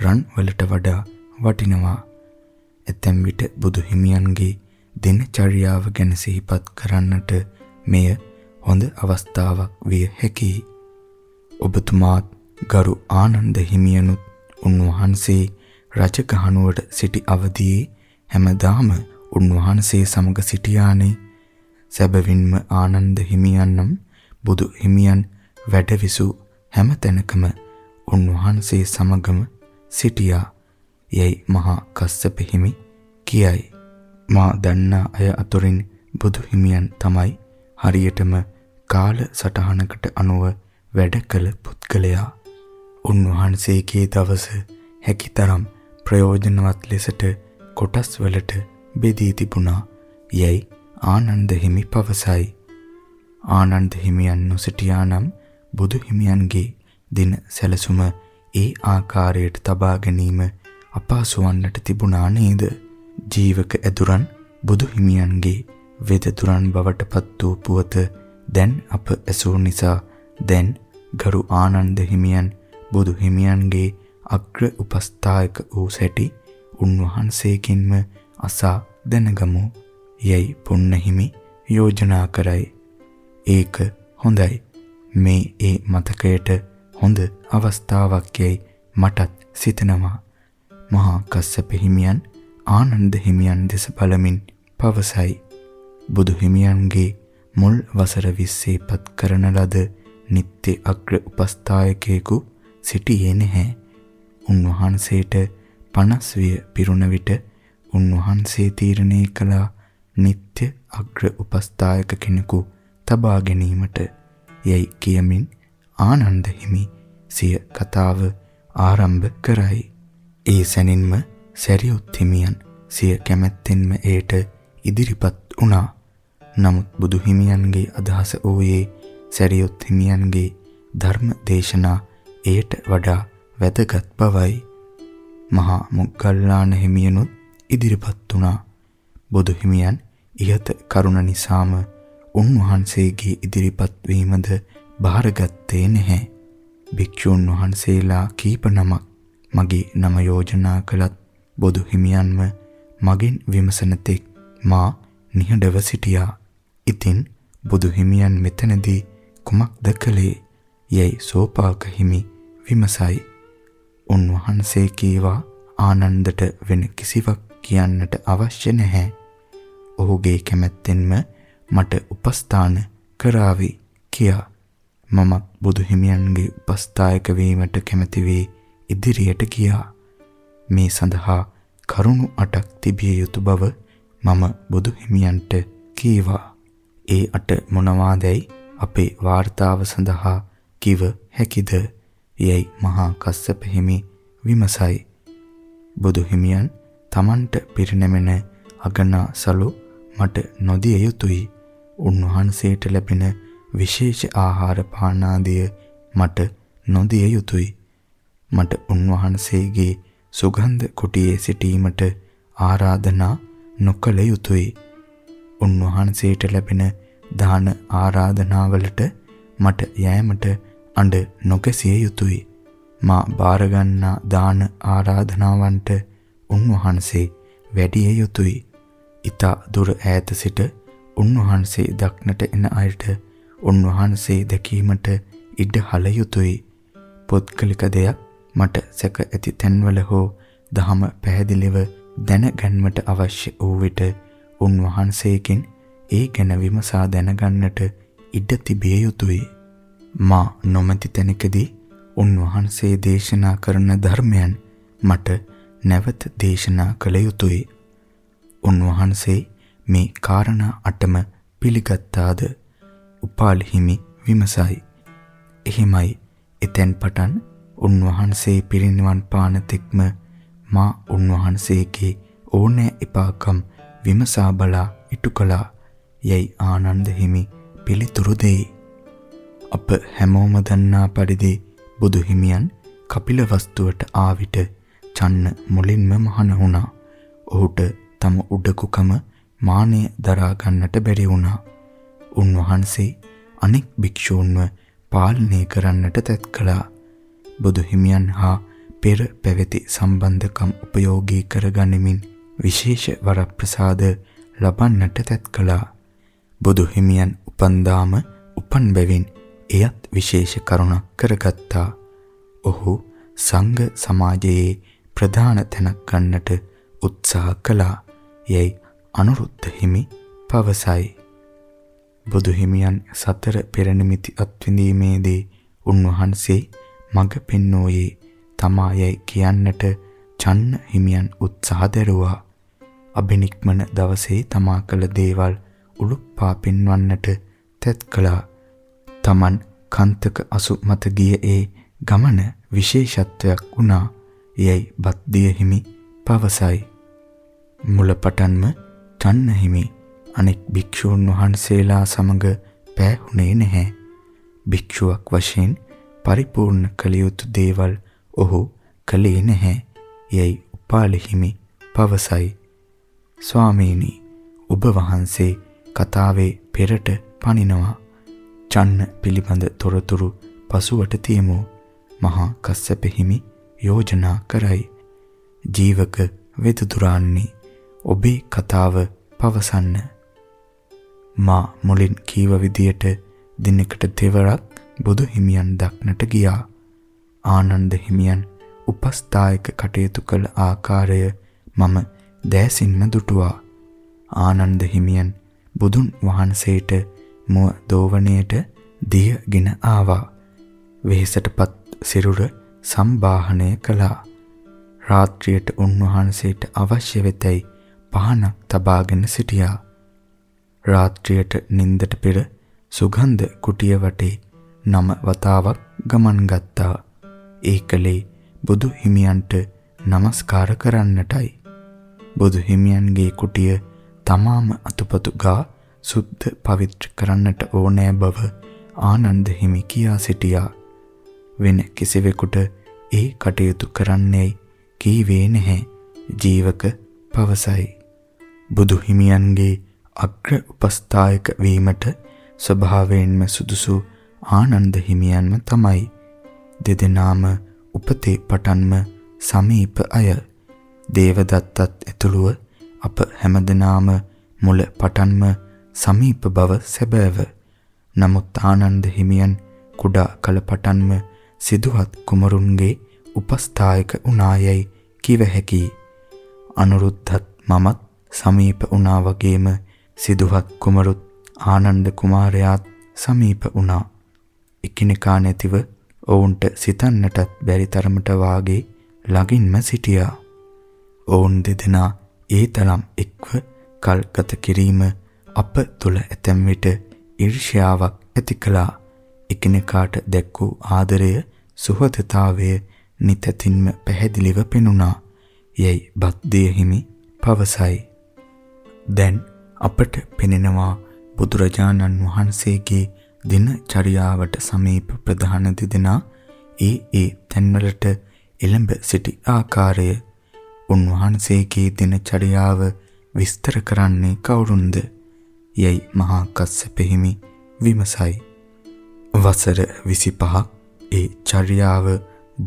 රන් වලට වඩා වටිනවා. ඇතැම් විට බුදු හිමියන්ගේ දිනචර්යාව ගැන සිහිපත් කරන්නට මෙය හොඳ අවස්ථාවක් විය හැකියි. ඔබතුමාත් ගරු ආනන්ද හිමියනුත් උන්වහන්සේ රජගහනුවට සිටි අවදියේ හැමදාම උන්වහන්සේ සමග සිටියානේ. සැබවින්ම ආනන්ද හිමියන්නම් බුදු හිමියන් වැඩවිසු හැම තැනකම උන්වහන්සේ සමගම සිටියා. යයි මහා කස්සප හිමි කියයි. මා දන්නා අය අතුරින් බුදු හිමියන් තමයි හරියටම කාල සටහනකට අනුව වැඩ කළ පුද්ගලයා. උන්වහන්සේගේ දවස හැකිතරම් ප්‍රයෝජනවත් ලෙසට කොටස් වලට බෙදී තිබුණා. යයි ආනන්ද හිමි පවසයි. ආනන්ද හිමියන් නොසිටියා නම් බුදු හිමියන්ගේ දින සැලසුම ඒ ආකාරයට තබා ගැනීම අපහසු වන්නට තිබුණා නේද? ජීවක ඇදුරන් බුදු හිමියන්ගේ වෙදතුරන් බවට පත් වූ පුවත දැන් අප ඇසූ නිසා දැන් ගරු ආනන්ද හිමියන් බුදු හිමියන්ගේ අග්‍ර උපස්ථායක වූ සැටි උන්වහන්සේකින්ම අසා දැනගමු යයි පුන්න හිමි යෝජනා කරයි. ඒක හොඳයි. මේ ඒ මතකයට හොඳ අවස්ථාවක් යයි මටත් සිතෙනවා. මහා කස්සප හිමියන් ආනන්ද හිමියන් දෙස බලමින් පවසයි. බුදු හිමියන්ගේ මුල් වසර 20 පත් කරන ලද නිත්‍ය අග්‍ර උපස්ථායකයෙකු සිටියේ නැහැ. උන්වහන්සේට 50 විය පිරුණ විට උන්වහන්සේ තීරණය කළ නිත්‍ය අග්‍ර උපස්ථායක කෙනෙකු තබා ගැනීමට යයි කියමින් ආනන්ද හිමි සිය කතාව ආරම්භ කරයි. ඒ සැනින්ම සැරියුත් හිමියන් සිය කැමැත්තෙන්ම ඒට ඉදිරිපත් වුණා. නමුත් බුදු හිමියන්ගේ අදහස වූයේ සැරියුත් හිමියන්ගේ ධර්ම දේශනා ඒට වඩා වැදගත් බවයි. මහා මොග්ගල්ලාන හිමියනුත් ඉදිරිපත් වුණා. බුදු හිමියන් ඉහත කරුණ නිසාම උන්වහන්සේගේ ඉදිරිපත් වීමද බාරගත්තේ නැහැ. භික්ෂුන් වහන්සේලා කීප නමක් මගේ නම යෝජනා කළත් බොදු හිමියන්ම මගෙන් විමසන තෙක් මා නිහඬව සිටියා. ඉතින් බුදු හිමියන් මෙතනදී කුමක්ද කළේ? යයි සෝපාක හිමි විමසයි. උන්වහන්සේ කීවා ආනන්දට වෙන කිසිවක් කියන්නට අවශ්‍ය නැහැ. ඔහුගේ කැමැත්තෙන්ම මට උපස්ථාන කරાવી කියා. මමත් බුදු හිමියන්ගේ උපස්ථායක වීමට කැමැති වී ඉදිරියට ගියා. මේ සඳහා කරුණු අටක් තිබිය යුතු බව මම බුදු හිමියන්ට කීවා. ඒ අට මොනවාදැයි අපේ වාර්තාව සඳහා කිව හැකිද යයි මහා කස්සප හිමි විමසයි. බුදු හිමියන් Tamanට පිරිනැමෙන අගනා සලු මට නොදිය යුතුය. උන්වහන්සේට ලැබෙන විශේෂ ආහාර පානාදිය මට නොදිය යුතුය. මට උන්වහන්සේගේ සුගන්ධ කුටියේ සිටීමට ආරාධනා නොකළ යුතුය. උන්වහන්සේට ලැබෙන දාන ආරාධනාවලට මට යෑමට අඬ නොකැසිය යුතුය. මා බාරගන්නා දාන ආරාධනාවන්ට උන්වහන්සේ වැඩිය යුතුය. ඊතා දුර ඈත සිට උන්වහන්සේ දක්නට එන අයට උන්වහන්සේ දැකීමට ඉඩ හල යුතුය. පොත්කලික දෙයක් මට සැක ඇති තැන්වල හෝ දහම පැහැදිලිව දැනගැන්මට අවශ්‍ය වූ විට උන්වහන්සේකින් ඒ ගැන විමසා දැනගන්නට ඉඩ තිබිය යුතුය. මා නොමැති තැනකදී උන්වහන්සේ දේශනා කරන ධර්මයන් මට නැවත දේශනා කළ යුතුය. උන්වහන්සේ මේ කාරණා අටම පිළිගත්තාද? උපාලි හිමි විමසයි. එහිමයි එතෙන් පටන් උන්වහන්සේ පිරිනිවන් පාන තෙක්ම මා උන්වහන්සේගේ ඕනෑ එපාකම් විමසා බලා ඉටු කළා. යයි ආනන්ද හිමි පිළිතුරු දෙයි. අප හැමෝම දන්නා පරිදි බුදු හිමියන් කපිල වස්තුවට ආවිට චන්න මුලින්ම මහන වුණා. ඔහුට තම උඩකුකම මානය දරා ගන්නට බැරි වුණා. උන්වහන්සේ අනෙක් භික්ෂූන්ව පාලනය කරන්නට තැත් කළා. බුදු හිමියන් හා පෙර පැවති සම්බන්ධකම් උපයෝගී කරගනිමින් විශේෂ වරප්‍රසාද ලබන්නට තැත් කළා. බුදු හිමියන් උපන්දාම උපන් බැවින් එයත් විශේෂ කරුණක් කරගත්තා. ඔහු සංඝ සමාජයේ ප්‍රධාන තැනක් ගන්නට උත්සාහ කළා. යැයි අනුරුද්ධ හිමි පවසයි. බුදු හිමියන් සතර පෙරනිමිති අත්විඳීමේදී උන්වහන්සේ මඟ පෙන්වෝයේ තමායයි කියන්නට චන්න හිමියන් උත්සාහ දරුවා. අබිනික්මන දවසේ තමා කළ දේවල් උලුප්පා පෙන්වන්නට තෙත් කළා. Taman කන්තක අසු මත ගිය ඒ ගමන විශේෂත්වයක් වුණා. යයි බද්දිය හිමි පවසයි. මුලපටන්ම චන්න හිමි අනෙක් භික්ෂූන් වහන්සේලා සමග පෑහුනේ නැහැ. භික්ෂුවක් වශයෙන් පරිපූර්ණ කළ යුතු දේවල් ඔහු කළේ නැහැ. යයි උපාලි හිමි පවසයි. ස්වාමීනි ඔබ වහන්සේ කතාවේ පෙරට පනිනවා. චන්න පිළිබඳ තොරතුරු පසුවට තියමු. මහා කස්සප හිමි යෝජනා කරයි. ජීවක වෙදුදුරාන්නි ඔබේ කතාව පවසන්න. මා මුලින් කීව විදියට දිනකට දෙවරක් බුදු හිමියන් දක්නට ගියා. ආනන්ද හිමියන් උපස්ථායක කටයුතු කළ ආකාරය මම දෑසින්ම දුටුවා. ආනන්ද හිමියන් බුදුන් වහන්සේට මුව දෝවණයට දියගෙන ආවා. වෙහෙසටපත් සිරුර සම්බාහනය කළා. රාත්‍රියට උන්වහන්සේට අවශ්‍ය වෙතැයි පහනක් තබාගෙන සිටියා. රාත්‍රියට නින්දට පෙර සුගන්ධ කුටිය වටේ නම වතාවක් ගමන් ගත්තා. ඒකලේ බුදු හිමියන්ට নমස්කාර කරන්නටයි. බුදු හිමියන්ගේ කුටිය තමාම අතුපතු ගා සුද්ධ පවිත්‍ර කරන්නට ඕනෑ බව ආනන්ද හිමි කියා සිටියා. වෙන කිසිවෙකුට ඒ කටයුතු කරන්නේයි කීවේ නැහැ. ජීවක පවසයි. බුදු හිමියන්ගේ අග්‍ර උපස්ථායක වීමට ස්වභාවයෙන්ම සුදුසු ආනන්ද හිමියන්ම තමයි. දෙදෙනාම උපතේ පටන්ම සමීප අය. දේවදත්තත් ඇතුළුව අප හැමදෙනාම මුල පටන්ම සමීප බව සැබෑව. නමුත් ආනන්ද හිමියන් කුඩා කල පටන්ම සිදුවත් කුමරුන්ගේ උපස්ථායක උනායයි කිව හැකියි. අනුරුද්ධත් මමත් සමීප වුණා වගේම සිදුවත් කුමරුත් ආනන්ද කුමාරයාත් සමීප වුණා. එකිනෙකා නැතිව ඔවුන්ට සිතන්නටත් බැරි තරමට වාගේ ළඟින්ම සිටියා. ඔවුන් දෙදෙනා ඒ තරම් එක්ව කල් ගත කිරීම අප තුල ඇතැම් විට ඊර්ෂ්‍යාවක් ඇති කළා. එකිනෙකාට දැක් වූ ආදරය සුහදතාවය නිතැතින්ම පැහැදිලිව පෙනුණා. යැයි බද්දේ හිමි පවසයි. දැන් අපට පෙනෙනවා බුදුරජාණන් වහන්සේගේ දිනචරියාවට සමීප ප්‍රධාන දෙදෙනා ඒ ඒ තැන්වලට එළඹ සිටි ආකාරය උන්වහන්සේගේ දිනචරියාව විස්තර කරන්නේ කවුරුන්ද? යයි මහා කස්සප හිමි විමසයි. වසර 25ක් ඒ චර්යාව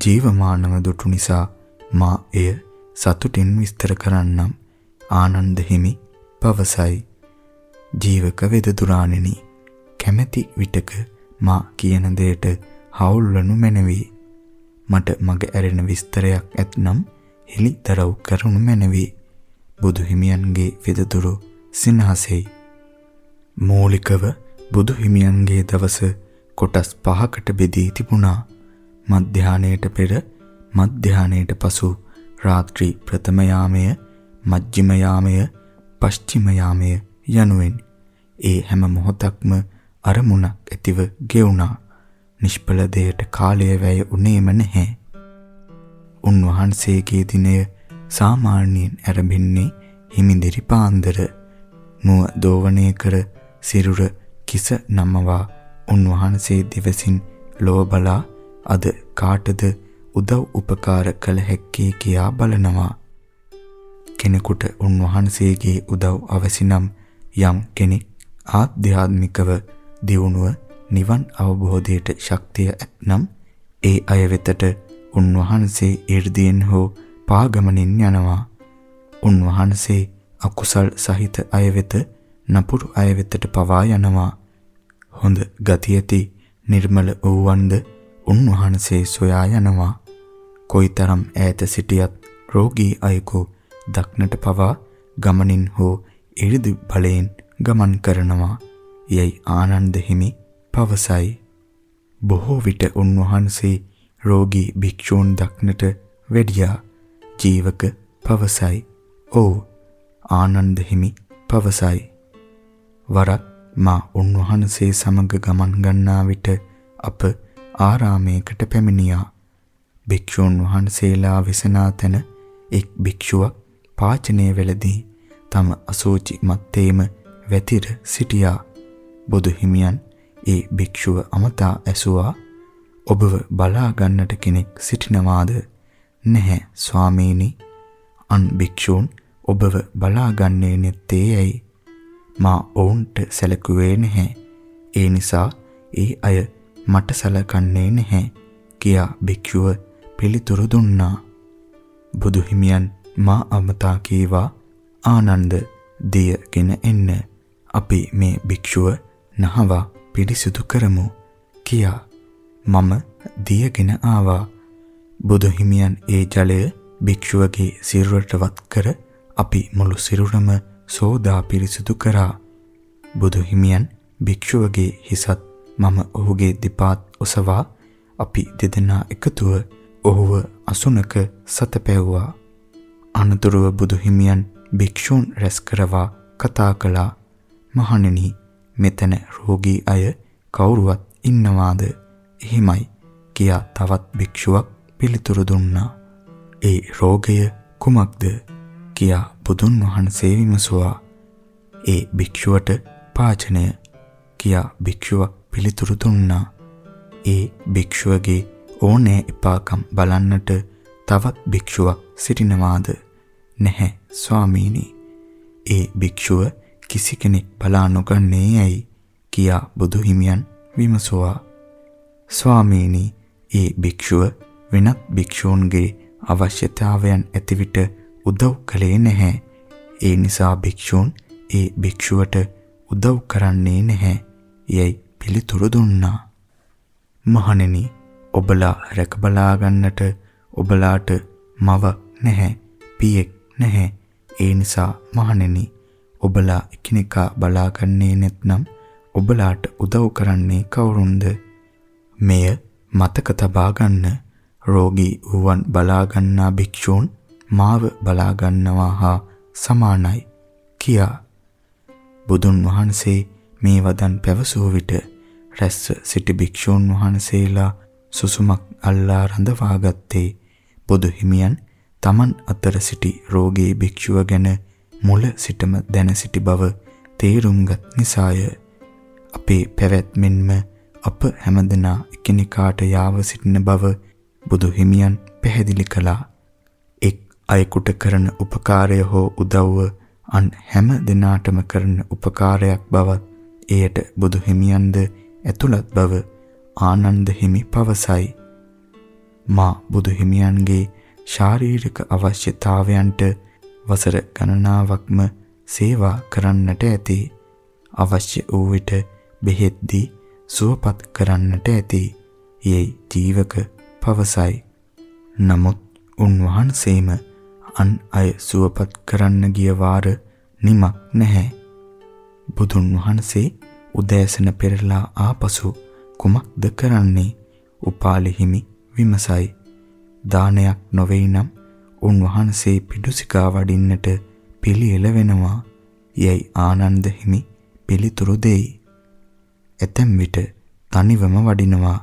ජීවමානව දුටු නිසා මා එය සතුටින් විස්තර කරන්නම් ආනන්ද හිමි පවසයි. ජීවක වෙදදුරාණෙනි කැමැති විටක මා කියන දෙයට හවුල්වනු මැනවි. මට මග ඇරෙන විස්තරයක් ඇතනම් හෙලිදරව් කරනු මැනවි. බුදු හිමියන්ගේ වෙදදුරු සිනහසෙයි. මූලිකව බුදු හිමියන්ගේ දවස කොටස් පහකට බෙදී තිබුණා. මධ්‍යාහණයට පෙර, මධ්‍යාහණයට පසු, රාත්‍රී ප්‍රථම යාමය, මජ්ක්‍ධිම යාමය, පශ්චිම යාමය යනුවෙන් ඒ හැම මොහොතක්ම අරමුණක් ඇතිව ගෙවුණා. නිෂ්පල දෙයට කාලය වැය උනේම නැහැ. උන්වහන්සේගේ දිනය සාමාන්‍යයෙන් ආරම්භන්නේ හිමිදිරි පාන්දර. මුව දෝවණය කර සිරුර කිස නමවා උන්වහන්සේ දිවසින් ලොව බලා අද කාටද උදව් උපකාර කළ හැක්කේ කියා බලනවා. කෙනෙකුට උන්වහන්සේගේ උදව් අවසි නම් යම් කෙනෙක් ආධ්‍යාත්මිකව දියුණුව නිවන් අවබෝධයට ශක්තිය ඇතනම් ඒ අය වෙතට උන්වහන්සේ 이르දීන් හෝ පාගමනින් යනවා. උන්වහන්සේ අකුසල් සහිත අය වෙත නපුරු අය වෙතට පවා යනවා. හොඳ ගති ඇති නිර්මල වූවන්ද උන්වහන්සේ සොයා යනවා. කොයිතරම් ඈත සිටියත් රෝගී අයෙකු දක්නට පවා ගමනින් හෝ ඉරිදි බලයෙන් ගමන් කරනවා. යයි ආනන්ද හිමි පවසයි. බොහෝ විට උන්වහන්සේ රෝගී භික්ෂූන් දක්නට වැඩියා ජීවක පවසයි. "ඔව්" ආනන්ද හිමි පවසයි. වරක් මා උන්වහන්සේ සමග ගමන් ගන්නා විට අප ආරාමයකට පැමිණියා. භික්ෂූන් වහන්සේලා විසනා තැන එක් භික්ෂුවක් පාචනය වෙලදී තම අසෝචි මත්තේම වැතිර සිටියා. බුදු හිමියන් ඒ භික්ෂුව අමතා ඇසුවා ඔබව බලා ගන්නට කෙනෙක් සිටිනවාද? නැහැ ස්වාමීනි. අන් භික්ෂූන් ඔබව බලා ගන්නේ නැත්තේ ඇයි? මා ඔවුන්ට සැලකුවේ නැහැ. ඒ නිසා ඒ අය මට සැලකන්නේ නැහැ කියා භික්ෂුව පිළිතුරු දුන්නා. බුදු හිමියන් මා අමතා කීවා ආනන්ද දියගෙන එන්න අපි මේ භික්ෂුව නහවා පිරිසුදු කරමු කියා මම දියගෙන ආවා බුදු හිමියන් ඒ ජලය භික්ෂුවගේ සිරුරට වත් කර අපි මුළු සිරුරම සෝදා පිරිසුදු කරා බුදු හිමියන් භික්ෂුවගේ හිසත් මම ඔහුගේ දෙපාත් ඔසවා අපි දෙදෙනා එකතුව ඔහුව අසුනක සතපැව්වා. අනතුරුව බුදු හිමියන් භික්ෂූන් රැස් කරවා කතා කළා. මහණෙනි මෙතන රෝගී අය කවුරුවත් ඉන්නවාද? එහෙමයි කියා තවත් භික්ෂුවක් පිළිතුරු දුන්නා. ඒ රෝගය කුමක්ද? කියා බුදුන් වහන්සේ විමසුවා. ඒ භික්ෂුවට පාචනය කියා භික්ෂුවක් පිළිතුරු දුන්නා. ඒ භික්ෂුවගේ ඕනෑ එපාකම් බලන්නට තවත් භික්ෂුවක් සිටිනවාද? නැහැ ස්වාමීනි. ඒ භික්ෂුව කිසි කෙනෙක් බලා නොගන්නේ ඇයි? කියා බුදු හිමියන් විමසුවා. ස්වාමීනි, ඒ භික්ෂුව වෙනත් භික්ෂූන්ගේ අවශ්‍යතාවයන් ඇති විට උදව් කළේ නැහැ. ඒ නිසා භික්ෂූන් ඒ භික්ෂුවට උදව් කරන්නේ නැහැ. යයි පිළිතුරු දුන්නා. මහණෙනි ඔබලා රැක බලා ගන්නට ඔබලාට මව නැහැ පියෙක් නැහැ ඒ නිසා මහණෙනි ඔබලා එකිනෙකා බලාගන්නේ නැත්නම් ඔබලාට උදව් කරන්නේ කවුරුන්ද මෙය මතක තබා ගන්න රෝගී වූවන් බලා ගන්නා භික්ෂූන් මාව බලා ගන්නවා හා සමානයි කියා බුදුන් වහන්සේ මේ වදන් පැවසූ විට රැස්ව සිටි භික්ෂූන් වහන්සේලා සුසුමක් අල්ලා රඳවාගත්තේ බුදු හිමියන් තමන් අතර සිටි රෝගී භික්ෂුව ගැන මුල සිටම දැන සිටි බව තේරුම්ගත් නිසාය. අපේ පැවැත්මෙන්ම අප හැමදෙනා එකිනෙකාට යාව සිටින බව බුදු හිමියන් පැහැදිලි කළා. එක් අයෙකුට කරන උපකාරය හෝ උදව්ව අන් හැම දිනාටම කරන උපකාරයක් බවත් එයට බුදු හිමියන්ද ඇතුළත් බව ආනන්ද හිමි පවසයි. මා බුදු හිමියන්ගේ ශාරීරික අවශ්‍යතාවයන්ට වසර ගණනාවක්ම සේවා කරන්නට ඇති. අවශ්‍ය වූ විට බෙහෙත් දී සුවපත් කරන්නට ඇති. යයි ජීවක පවසයි. නමුත් උන්වහන්සේම අන් අය සුවපත් කරන්න ගිය වාර නිමක් නැහැ. බුදුන් වහන්සේ උදෑසන පෙරලා ආපසු කුමක්ද කරන්නේ? උපාලි හිමි විමසයි. දානයක් නොවේ නම් උන්වහන්සේ පිඩුසිකා වඩින්නට පිළියෙල වෙනවා. යයි ආනන්ද හිමි පිළිතුරු දෙයි. ඇතැම් විට තනිවම වඩිනවා.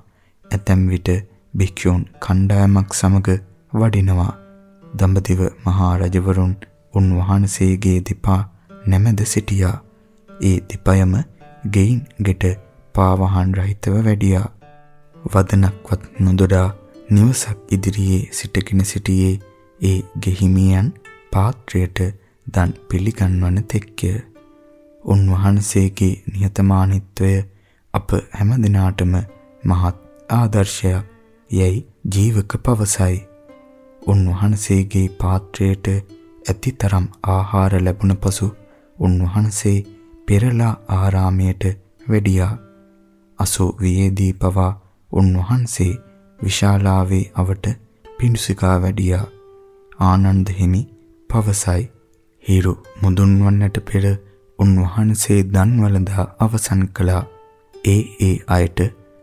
ඇතැම් විට භික්ෂූන් කණ්ඩායමක් සමග වඩිනවා. දඹදිව මහා රජවරුන් උන්වහන්සේගේ දිපා නැමෙද සිටියා. ඒ දිපයම ගෙයින් ගෙට පාවහන් රහිතව වැඩියා. වදනක්වත් නොදොඩා නිවසක් ඉදිරියේ සිටගෙන සිටියේ ඒ ගෙහිමියන් පාත්‍රයට දන් පිළිගන්වන තෙක්ය. උන්වහන්සේගේ නිහතමානීත්වය අප හැම දිනාටම මහත් ආදර්ශයක් යයි ජීවක පවසයි. උන්වහන්සේගේ පාත්‍රයට ඇතිතරම් ආහාර ලැබුණ පසු උන්වහන්සේ පෙරලා ආරාමයට වැඩියා. අසෝ වියේදී පවා උන්වහන්සේ විශාලාවේ අවට පිඬුසිකා වැඩියා. ආනන්ද හිමි පවසයි. හිරු මුදුන් වන්නට පෙර උන්වහන්සේ දන්වලදා අවසන් කළා. ඒ ඒ අයට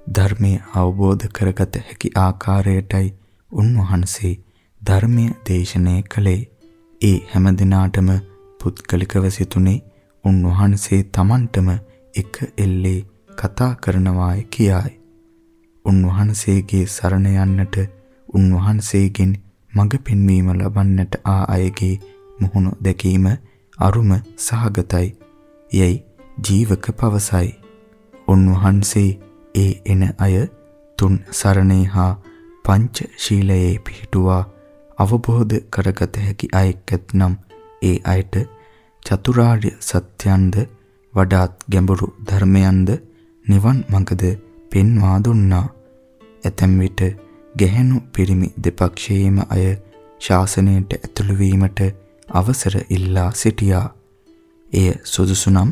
ධර්මය අවබෝධ කරගත හැකි ආකාරයටයි උන්වහන්සේ ධර්මය දේශනය කළේ. ඒ හැම දිනාටම පුත්කලිකව සිතුනේ උන්වහන්සේ Tamanටම එක එල්ලේ කතා කරනවායි කියයි. උන්වහන්සේගේ සරණ යන්නට උන්වහන්සේගෙන් මඟ පෙන්වීම ලබන්නට ආ අයගේ මුහුණු දැකීම අරුම සහගතයි. යයි ජීවක පවසයි. උන්වහන්සේ ඒ එන අය තුන් සරණේ හා පංච ශීලයේ පිහිටුවා අවබෝධ කරගත හැකි අයෙක් ඇතනම් ඒ අයට චතුරාර්ය සත්‍යයන්ද වඩාත් ගැඹුරු ධර්මයන්ද නිවන් මඟද පෙන්වා දුන්නා. ඇතැම් විට ගැහැණු පිරිමි දෙපක්ෂයේම අය ශාසනයට ඇතුළු වීමට අවසර ඉල්ලා සිටියා. එය සුදුසු නම්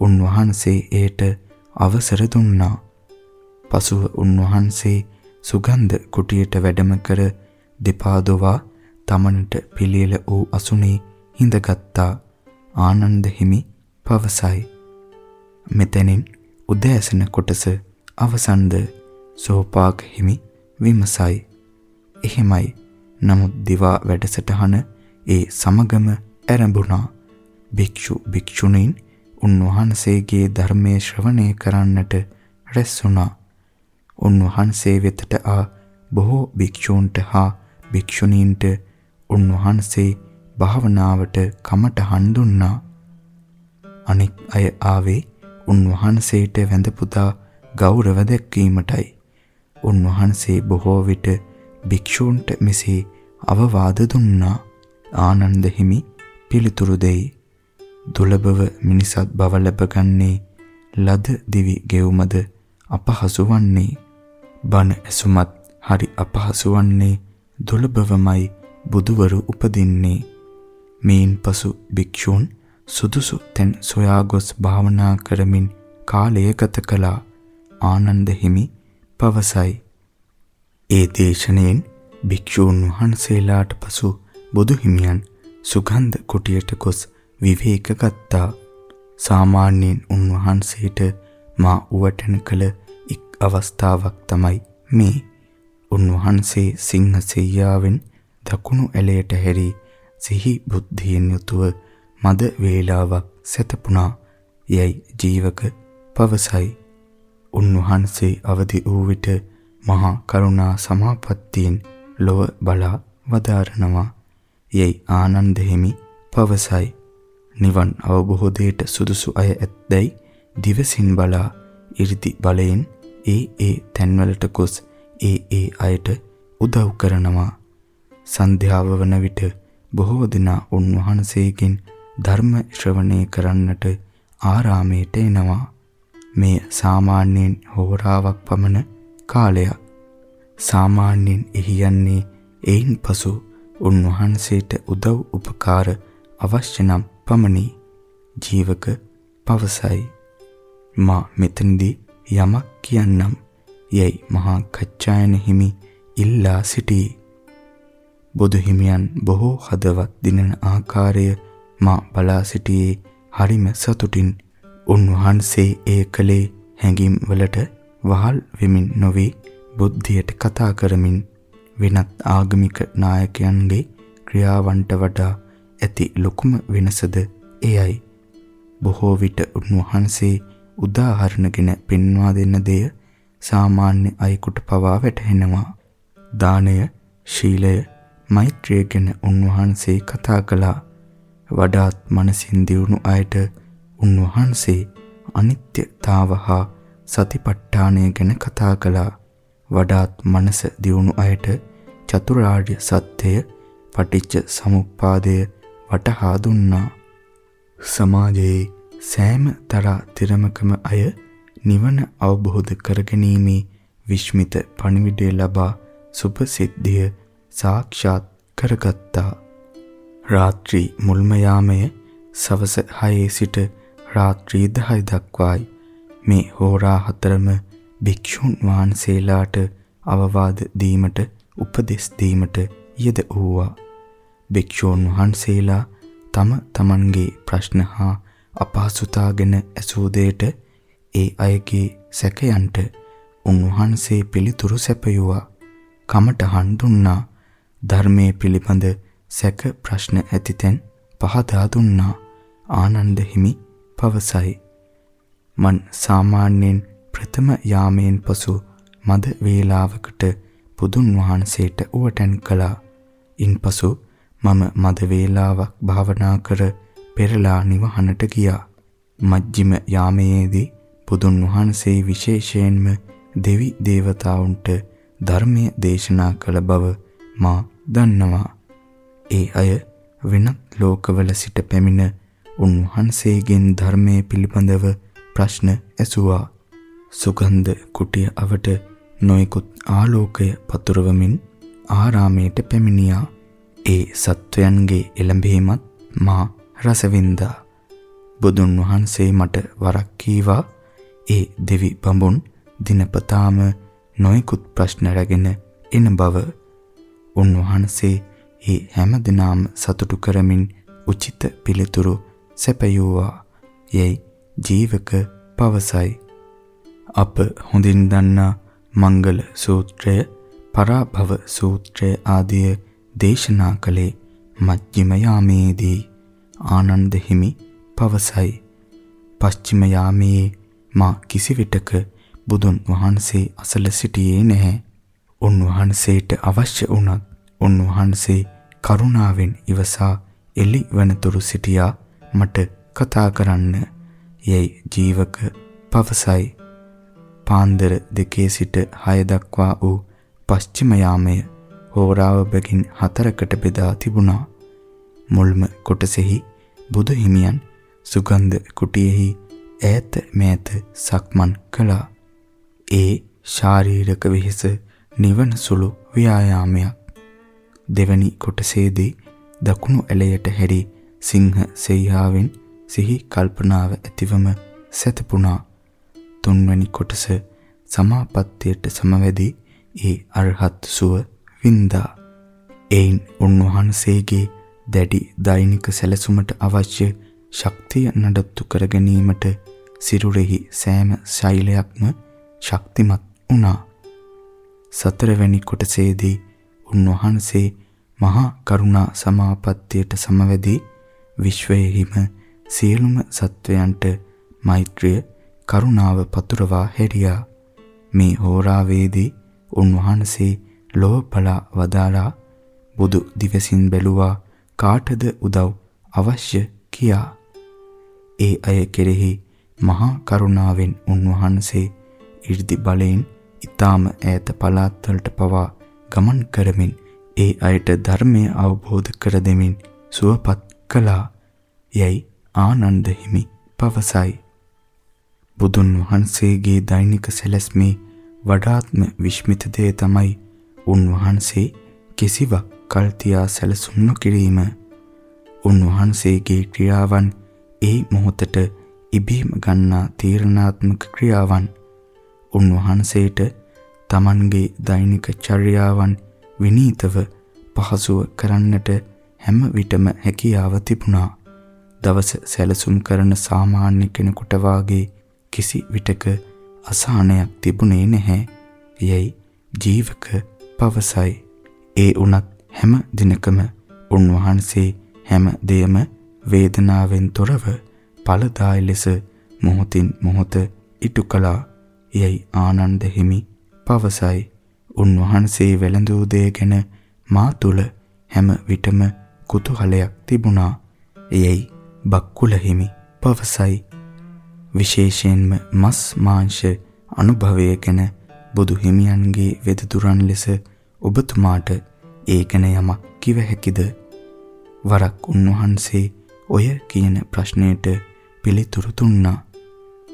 උන්වහන්සේ ඒට අවසර දුන්නා. පසුව උන්වහන්සේ සුගන්ධ කුටියට වැඩම කර දෙපා දොවා තමනට පිළියෙල වූ අසුනේ හිඳගත්තා. ආනන්ද හිමි පවසයි. මෙතනින් උදෑසන කොටස අවසන්ද? සෝපාක හිමි විමසයි. එහෙමයි. නමුත් දිවා වැඩසටහන ඒ සමගම ආරම්භුණා භික්ෂු භික්ෂුණීන් උන්වහන්සේගේ ධර්මයේ ශ්‍රවණය කරන්නට රැස් වුණා උන්වහන්සේ වෙතට ආ බොහෝ භික්ෂූන්ට හා භික්ෂුණීන්ට උන්වහන්සේ භාවනාවට කමටහන් දුන්නා. අනෙක් අය ආවේ උන්වහන්සේට වැඳ පුදා ගෞරව දැක්වීමටයි. උන්වහන්සේ බොහෝ විට භික්ෂූන්ට මෙසේ අවවාද දුන්නා. ආනන්ද හිමි පිළිතුරු දෙයි. දුලබව මිනිසත් බව ලැබගන්නේ. ලද දිවි ගෙවුමද අපහසු වන්නේ බණ ඇසුමත් හරි අපහසු වන්නේ දුලබවමයි බුදුවරු උපදින්නේ. මේන් පසු භික්ෂූන් සුදුසු තැන් සොයා ගොස් භාවනා කරමින් කාලය ගත කළා. ආනන්ද හිමි පවසයි. ඒ දේශනෙන් භික්ෂූන් වහන්සේලාට පසු බුදු හිමියන් සුගන්ධ කුටියට ගොස් විවේක ගත්තා සාමාන්‍යයෙන් උන්වහන්සේට මා උවටන කළ එක් අවස්ථාවක් තමයි මේ. උන්වහන්සේ සිංහ සෙයියාවෙන් දකුණු ඇලයට හැරී සිහි බුද්ධියෙන් යුතුව මද වේලාවක් සැතපුණා. යයි ජීවක පවසයි. උන්වහන්සේ අවදි වූ විට මහා කරුණා සමාපත්තියෙන් ලොව බලා වදාරනවා. යයි ආනන්ද හිමි පවසයි. නිවන් අවබෝධයට සුදුසු අය ඇත්දැයි දිවසින් බලා 이르දි බලයෙන් ඒ ඒ තැන්වලට ගොස් ඒ ඒ අයට උදව් කරනවා. සන්ධ්‍යාව වන විට බොහෝ දෙනා උන්වහන්සේගෙන් ධර්ම ශ්‍රවණය කරන්නට ආරාමයට එනවා. මෙය සාමාන්‍යයෙන් හෝරාවක් පමණ කාලයක්. සාමාන්‍යයෙන් එහි යන්නේ එයින් පසු උන්වහන්සේට උදව් උපකාර අවශ්‍ය නම් පමණි. ජීවක පවසයි. මා මෙතනදී යමක් කියන්නම් යයි මහා කච්චායන හිමි ඉල්ලා සිටී. බුදු හිමියන් බොහෝ හදවත් දිනන ආකාරය මා බලා සිටියේ හරිම සතුටින් උන්වහන්සේ ඒ කලේ හැඟීම් වලට වහල් වෙමින් නොවේ බුද්ධියට කතා කරමින් වෙනත් ආගමික නායකයන්ගේ ක්‍රියාවන්ට වඩා ඇති ලොකුම වෙනසද එයයි බොහෝ විට උන්වහන්සේ උදාහරණගෙන පෙන්වා දෙන දෙය සාමාන්‍ය අයෙකුට පවා වැටහෙනවා. දානය, ශීලය, මෛත්‍රිය ගැන උන්වහන්සේ කතා කළා. වඩාත් මනසින් දියුණු අයට උන්වහන්සේ අනිත්‍යතාව හා සතිපට්ඨානය ගැන කතා කළා. වඩාත් මනස දියුණු අයට චතුරාර්ය සත්‍යය පටිච්ච සමුප්පාදය වටහා දුන්නා. සමාජයේ සෑම තරා තිරමකම අය නිවන අවබෝධ කරගැනීමේ විශ්මිත පණිවිඩය ලබා සුභ සිද්ධිය සාක්ෂාත් කරගත්තා. රාත්‍රී මුල්ම යාමය සවස 6 සිට රාත්‍රී 10 දක්වායි මේ හෝරා හතරම භික්ෂුන් වහන්සේලාට අවවාද දීමට උපදෙස් දීමට යෙද වූවා. භික්ෂුන් වහන්සේලා තම තමන්ගේ ප්‍රශ්න හා අපහසුතා ගැන ඇසූ දෙයට ඒ අයගේ සැකයන්ට උන්වහන්සේ පිළිතුරු සැපයුවා. කමටහන් දුන්නා. ධර්මයේ පිළිබඳ සැක ප්‍රශ්න ඇතිතෙන් පහදා දුන්නා. ආනන්ද හිමි පවසයි. මන් සාමාන්‍යයෙන් ප්‍රථම යාමයෙන් පසු මද වේලාවකට බුදුන් වහන්සේට උවටන් කළා. ඉන්පසු මම මද වේලාවක් භාවනා කර පෙරලා නිවහනට ගියා. මජ්ක්‍ධිම යාමයේදී බුදුන් වහන්සේ විශේෂයෙන්ම දෙවි දේවතාවුන්ට ධර්මයේ දේශනා කළ බව මා දන්නවා. ඒ අය වෙනත් ලෝකවල සිට පැමිණ උන්වහන්සේගෙන් ධර්මයේ පිළිබඳව ප්‍රශ්න ඇසුවා. සුගන්ධ කුටිය අවට නොයෙකුත් ආලෝකය පතුරවමින් ආරාමයට පැමිණියා. ඒ සත්වයන්ගේ එළඹීමත් මා රසවින්දා. බුදුන් වහන්සේ මට වරක් කීවා ඒ දෙවි බඹුන් දිනපතාම නොයෙකුත් ප්‍රශ්න රැගෙන එන බව. උන්වහන්සේ ඒ හැම දිනම සතුටු කරමින් උචිත පිළිතුරු සැපයුවා. යයි ජීවක පවසයි. අප හොඳින් දන්නා මංගල සූත්‍රය, පරාභව සූත්‍රය ආදිය දේශනා කළේ මජ්ක්‍ධිම යාමේදී ආනන්ද හිමි පවසයි. පශ්චිම යාමේ මා කිසිවිටක බුදුන් වහන්සේ අසල සිටියේ නැහැ. උන්වහන්සේට අවශ්‍ය වුණත් උන්වහන්සේ කරුණාවෙන් ඉවසා එළි වනතුරු සිටියා මට කතා කරන්න යයි ජීවක පවසයි. පාන්දර දෙකේ සිට 6 දක්වා වූ පශ්චිම යාමය හෝරාව බැගින් හතරකට බෙදා තිබුණා. මුල්ම කොටසෙහි බුදු හිමියන් සුගන්ධ කුටියෙහි ඈත මෑත සක්මන් කළා. ඒ ශාරීරික වෙහෙස නිවන සුළු ව්‍යායාමයක්. දෙවැනි කොටසේදී දකුණු ඇලයට හැරි සිංහ සෙයියාවෙන් සිහි කල්පනාව ඇතිවම සැතපුණා. තුන්වැනි කොටස සමාපත්තියට සමවැදී ඒ අරහත් සුව වින්දා. එයින් උන්වහන්සේගේ දැඩි දෛනික සැලසුමට අවශ්‍ය ශක්තිය නඩත්තු කර ගැනීමට සිරුරෙහි සෑම ශෛලයක්ම ශක්තිමත් වුණා. සතරවැනි කොටසේදී උන්වහන්සේ මහා කරුණා සමාපත්තියට සමවැදී විශ්වයෙහිම සියලුම සත්වයන්ට මෛත්‍රිය කරුණාව පතුරවා හැරියා. මේ හෝරාවේදී උන්වහන්සේ ලොව බලා වදාලා බුදු දිවසින් බැලුවා කාටද උදව් අවශ්‍ය කියා. ඒ අය කෙරෙහි මහා කරුණාවෙන් උන්වහන්සේ 이르දි බලයෙන් ඊටාම ඈත පළාත්වලට පවා ගමන් කරමින් ඒ අයට ධර්මය අවබෝධ කර දෙමින් සුවපත් කළා යයි ආනන්ද හිමි පවසයි. බුදුන් වහන්සේගේ දෛනික සැලැස්මේ වඩාත්ම විශ්මිත දේ තමයි උන්වහන්සේ කිසිවක් කල් තියා සැලසුම් නොකිරීම. උන්වහන්සේගේ ක්‍රියාවන් ඒ මොහොතට ඉබේම ගන්නා තීරණාත්මක ක්‍රියාවන්. උන්වහන්සේට Tamanගේ දෛනික චර්යාවන් විනීතව පහසුව කරන්නට හැම විටම හැකියාව තිබුණා. දවස සැලසුම් කරන සාමාන්‍ය කෙනෙකුට වාගේ කිසි විටක අසහනයක් තිබුණේ නැහැ. යයි ජීවක පවසයි. ඒ උනත් හැම දිනකම උන්වහන්සේ හැම දෙයම වේදනාවෙන් තොරව ඵලදායි ලෙස මොහොතින් මොහොත ඉටු කළා. යයි ආනන්ද හිමි පවසයි. උන්වහන්සේ වැළඳූ දේ ගැන මා තුල හැම විටම කුතුහලයක් තිබුණා. එයයි බක්කුල හිමි පවසයි. විශේෂයෙන්ම මස් මාංශ අනුභවය ගැන බුදු හිමියන්ගේ වෙදදුරන් ලෙස ඔබතුමාට ඒ ගැන යමක් කිව හැකිද? වරක් උන්වහන්සේ ඔය කියන ප්‍රශ්නයට පිළිතුරු දුන්නා.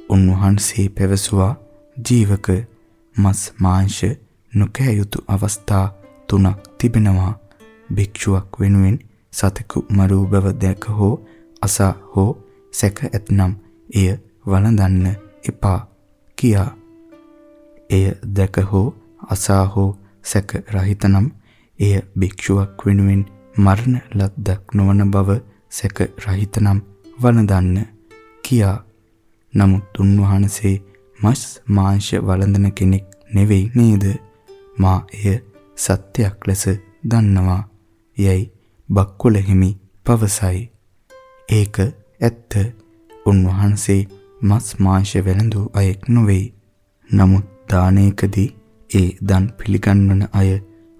උන්වහන්සේ පැවසුවා ජීවක මස් මාංශ නොකෑ යුතු අවස්ථා තුනක් තිබෙනවා. භික්ෂුවක් වෙනුවෙන් සතෙකු මරූ බව දැක හෝ අසා හෝ සැක ඇතනම් එය වළඳන්න එපා කියා. එය දැක හෝ අසා හෝ සැක රහිතනම් එය භික්ෂුවක් වෙනුවෙන් මරණ ලද්දක් නොවන බව සැක රහිතනම් වළඳන්න කියා. නමුත් උන්වහන්සේ මස් මාංශ වළඳන කෙනෙක් නෙවෙයි නේද? මා එය සත්‍යයක් ලෙස දන්නවා. යයි බක්කුල හිමි පවසයි. ඒක ඇත්ත. උන්වහන්සේ මස් මාංශ වැළඳූ අයෙක් නොවේ. නමුත් දානයකදී ඒ දන් පිළිගන්වන අය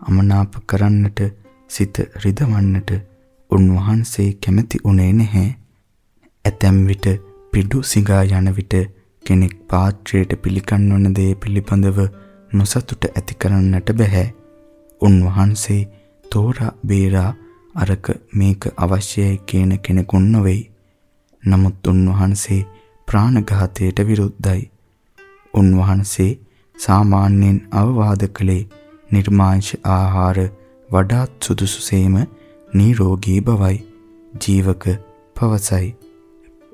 අමනාප කරන්නට සිත රිදවන්නට උන්වහන්සේ කැමති උනේ නැහැ. ඇතැම් විට පිඩු සිඟා යන විට කෙනෙක් පාත්‍රයට පිළිකන්වන දේ පිළිබඳව නොසතුට ඇති කරන්නට බෑ. උන්වහන්සේ තෝරා බේරා අරක මේක අවශ්‍යයි කියන කෙනෙකුන් නොවේයි. නමුත් උන්වහන්සේ ප්‍රාණඝාතයට විරුද්ධයි. උන්වහන්සේ සාමාන්‍යයෙන් අවවාද කළේ නිර්මාංශ ආහාර වඩාත් සුදුසුසේම නිරෝගී බවයි. ජීවක පවසයි.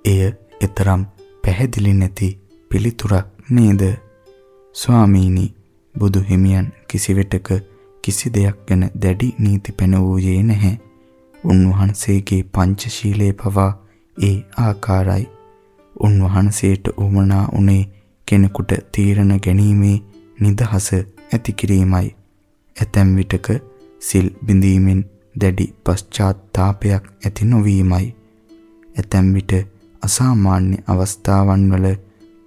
එය ඊතරම් පැහැදිලි නැති පිළිතුරක් නේද? ස්වාමීනි බුදු හිමියන් කිසිවෙටක කිසි දෙයක් ගැන දැඩි නීති පැනවූයේ නැහැ. උන්වහන්සේගේ පංචශීලයේ පවා ඒ ආකාරයි. උන්වහන්සේට උමනා උනේ කෙනෙකුට තීරණ ගැනීමේ නිදහස ඇති කිරීමයි. ඇතැම් විටක සිල් බිඳීමෙන් දැඩි පශ්චාත්තාපයක් ඇති නොවීමයි. ඇතැම් විට අසාමාන්‍ය අවස්ථාවන් වල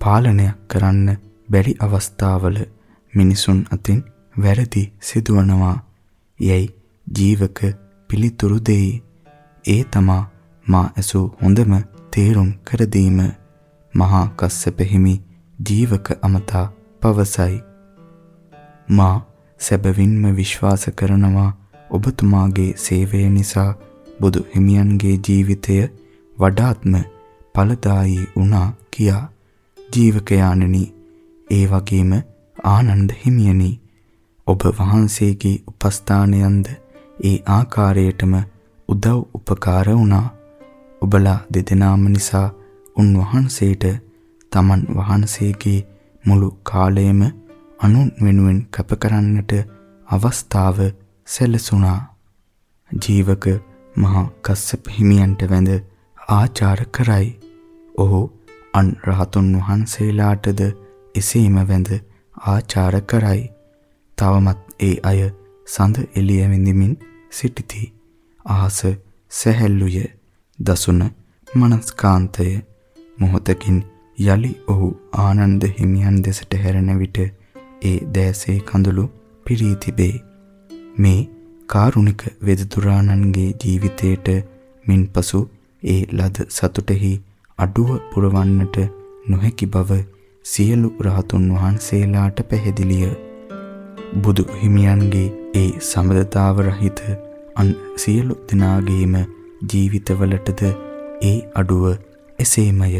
පාලනයක් කරන්න බැරි අවස්ථාවල මිනිසුන් අතින් වැරදි සිදුවනවා යයි ජීවක පිළිතුරු දෙයි. ඒ තමා මා ඇසූ හොඳම තේරුම් කර දීම මහා කස්සප හිමි ජීවක අමතා පවසයි. මා සැබවින්ම විශ්වාස කරනවා ඔබතුමාගේ සේවය නිසා බුදු හිමියන්ගේ ජීවිතය වඩාත්ම ඵලදායී වුණා කියා ජීවකයාණනි ඒ වගේම ආනන්ද හිමියනි ඔබ වහන්සේගේ උපස්ථානයන්ද ඒ ආකාරයටම උදව් උපකාර වුණා ඔබලා දෙදෙනාම නිසා උන්වහන්සේට තමන් වහන්සේගේ මුළු කාලයම අනුන් වෙනුවෙන් කැප කරන්නට අවස්ථාව සැලසුණා ජීවක මහා කස්සප හිමියන්ට වැඳ ආචාර කරයි ඔහු අන් රහතුන් වහන්සේලාටද එසේම වැඳ ආචාර කරයි. තවමත් ඒ අය සඳ එළිය විඳිමින් සිටිති. ආස සැහැල්ලුය දසුන මනස්කාන්තය මොහොතකින් යලි ඔහු ආනන්ද හිමියන් දෙසට හැරෙන විට ඒ දැසේ කඳුළු පිරී තිබේ. මේ කාරුණික වෙදතුරාණන්ගේ ජීවිතයට මින්පසු ඒ ලද සතුටෙහි අඩුව පුරවන්නට නොහැකි බව සියලු රහතුන් වහන්සේලාට පැහැදිලිය. බුදු හිමියන්ගේ ඒ සම්බදතාව රහිත අන් සියලු දෙනාගේම ජීවිතවලටද ඒ අඩුව එසේමය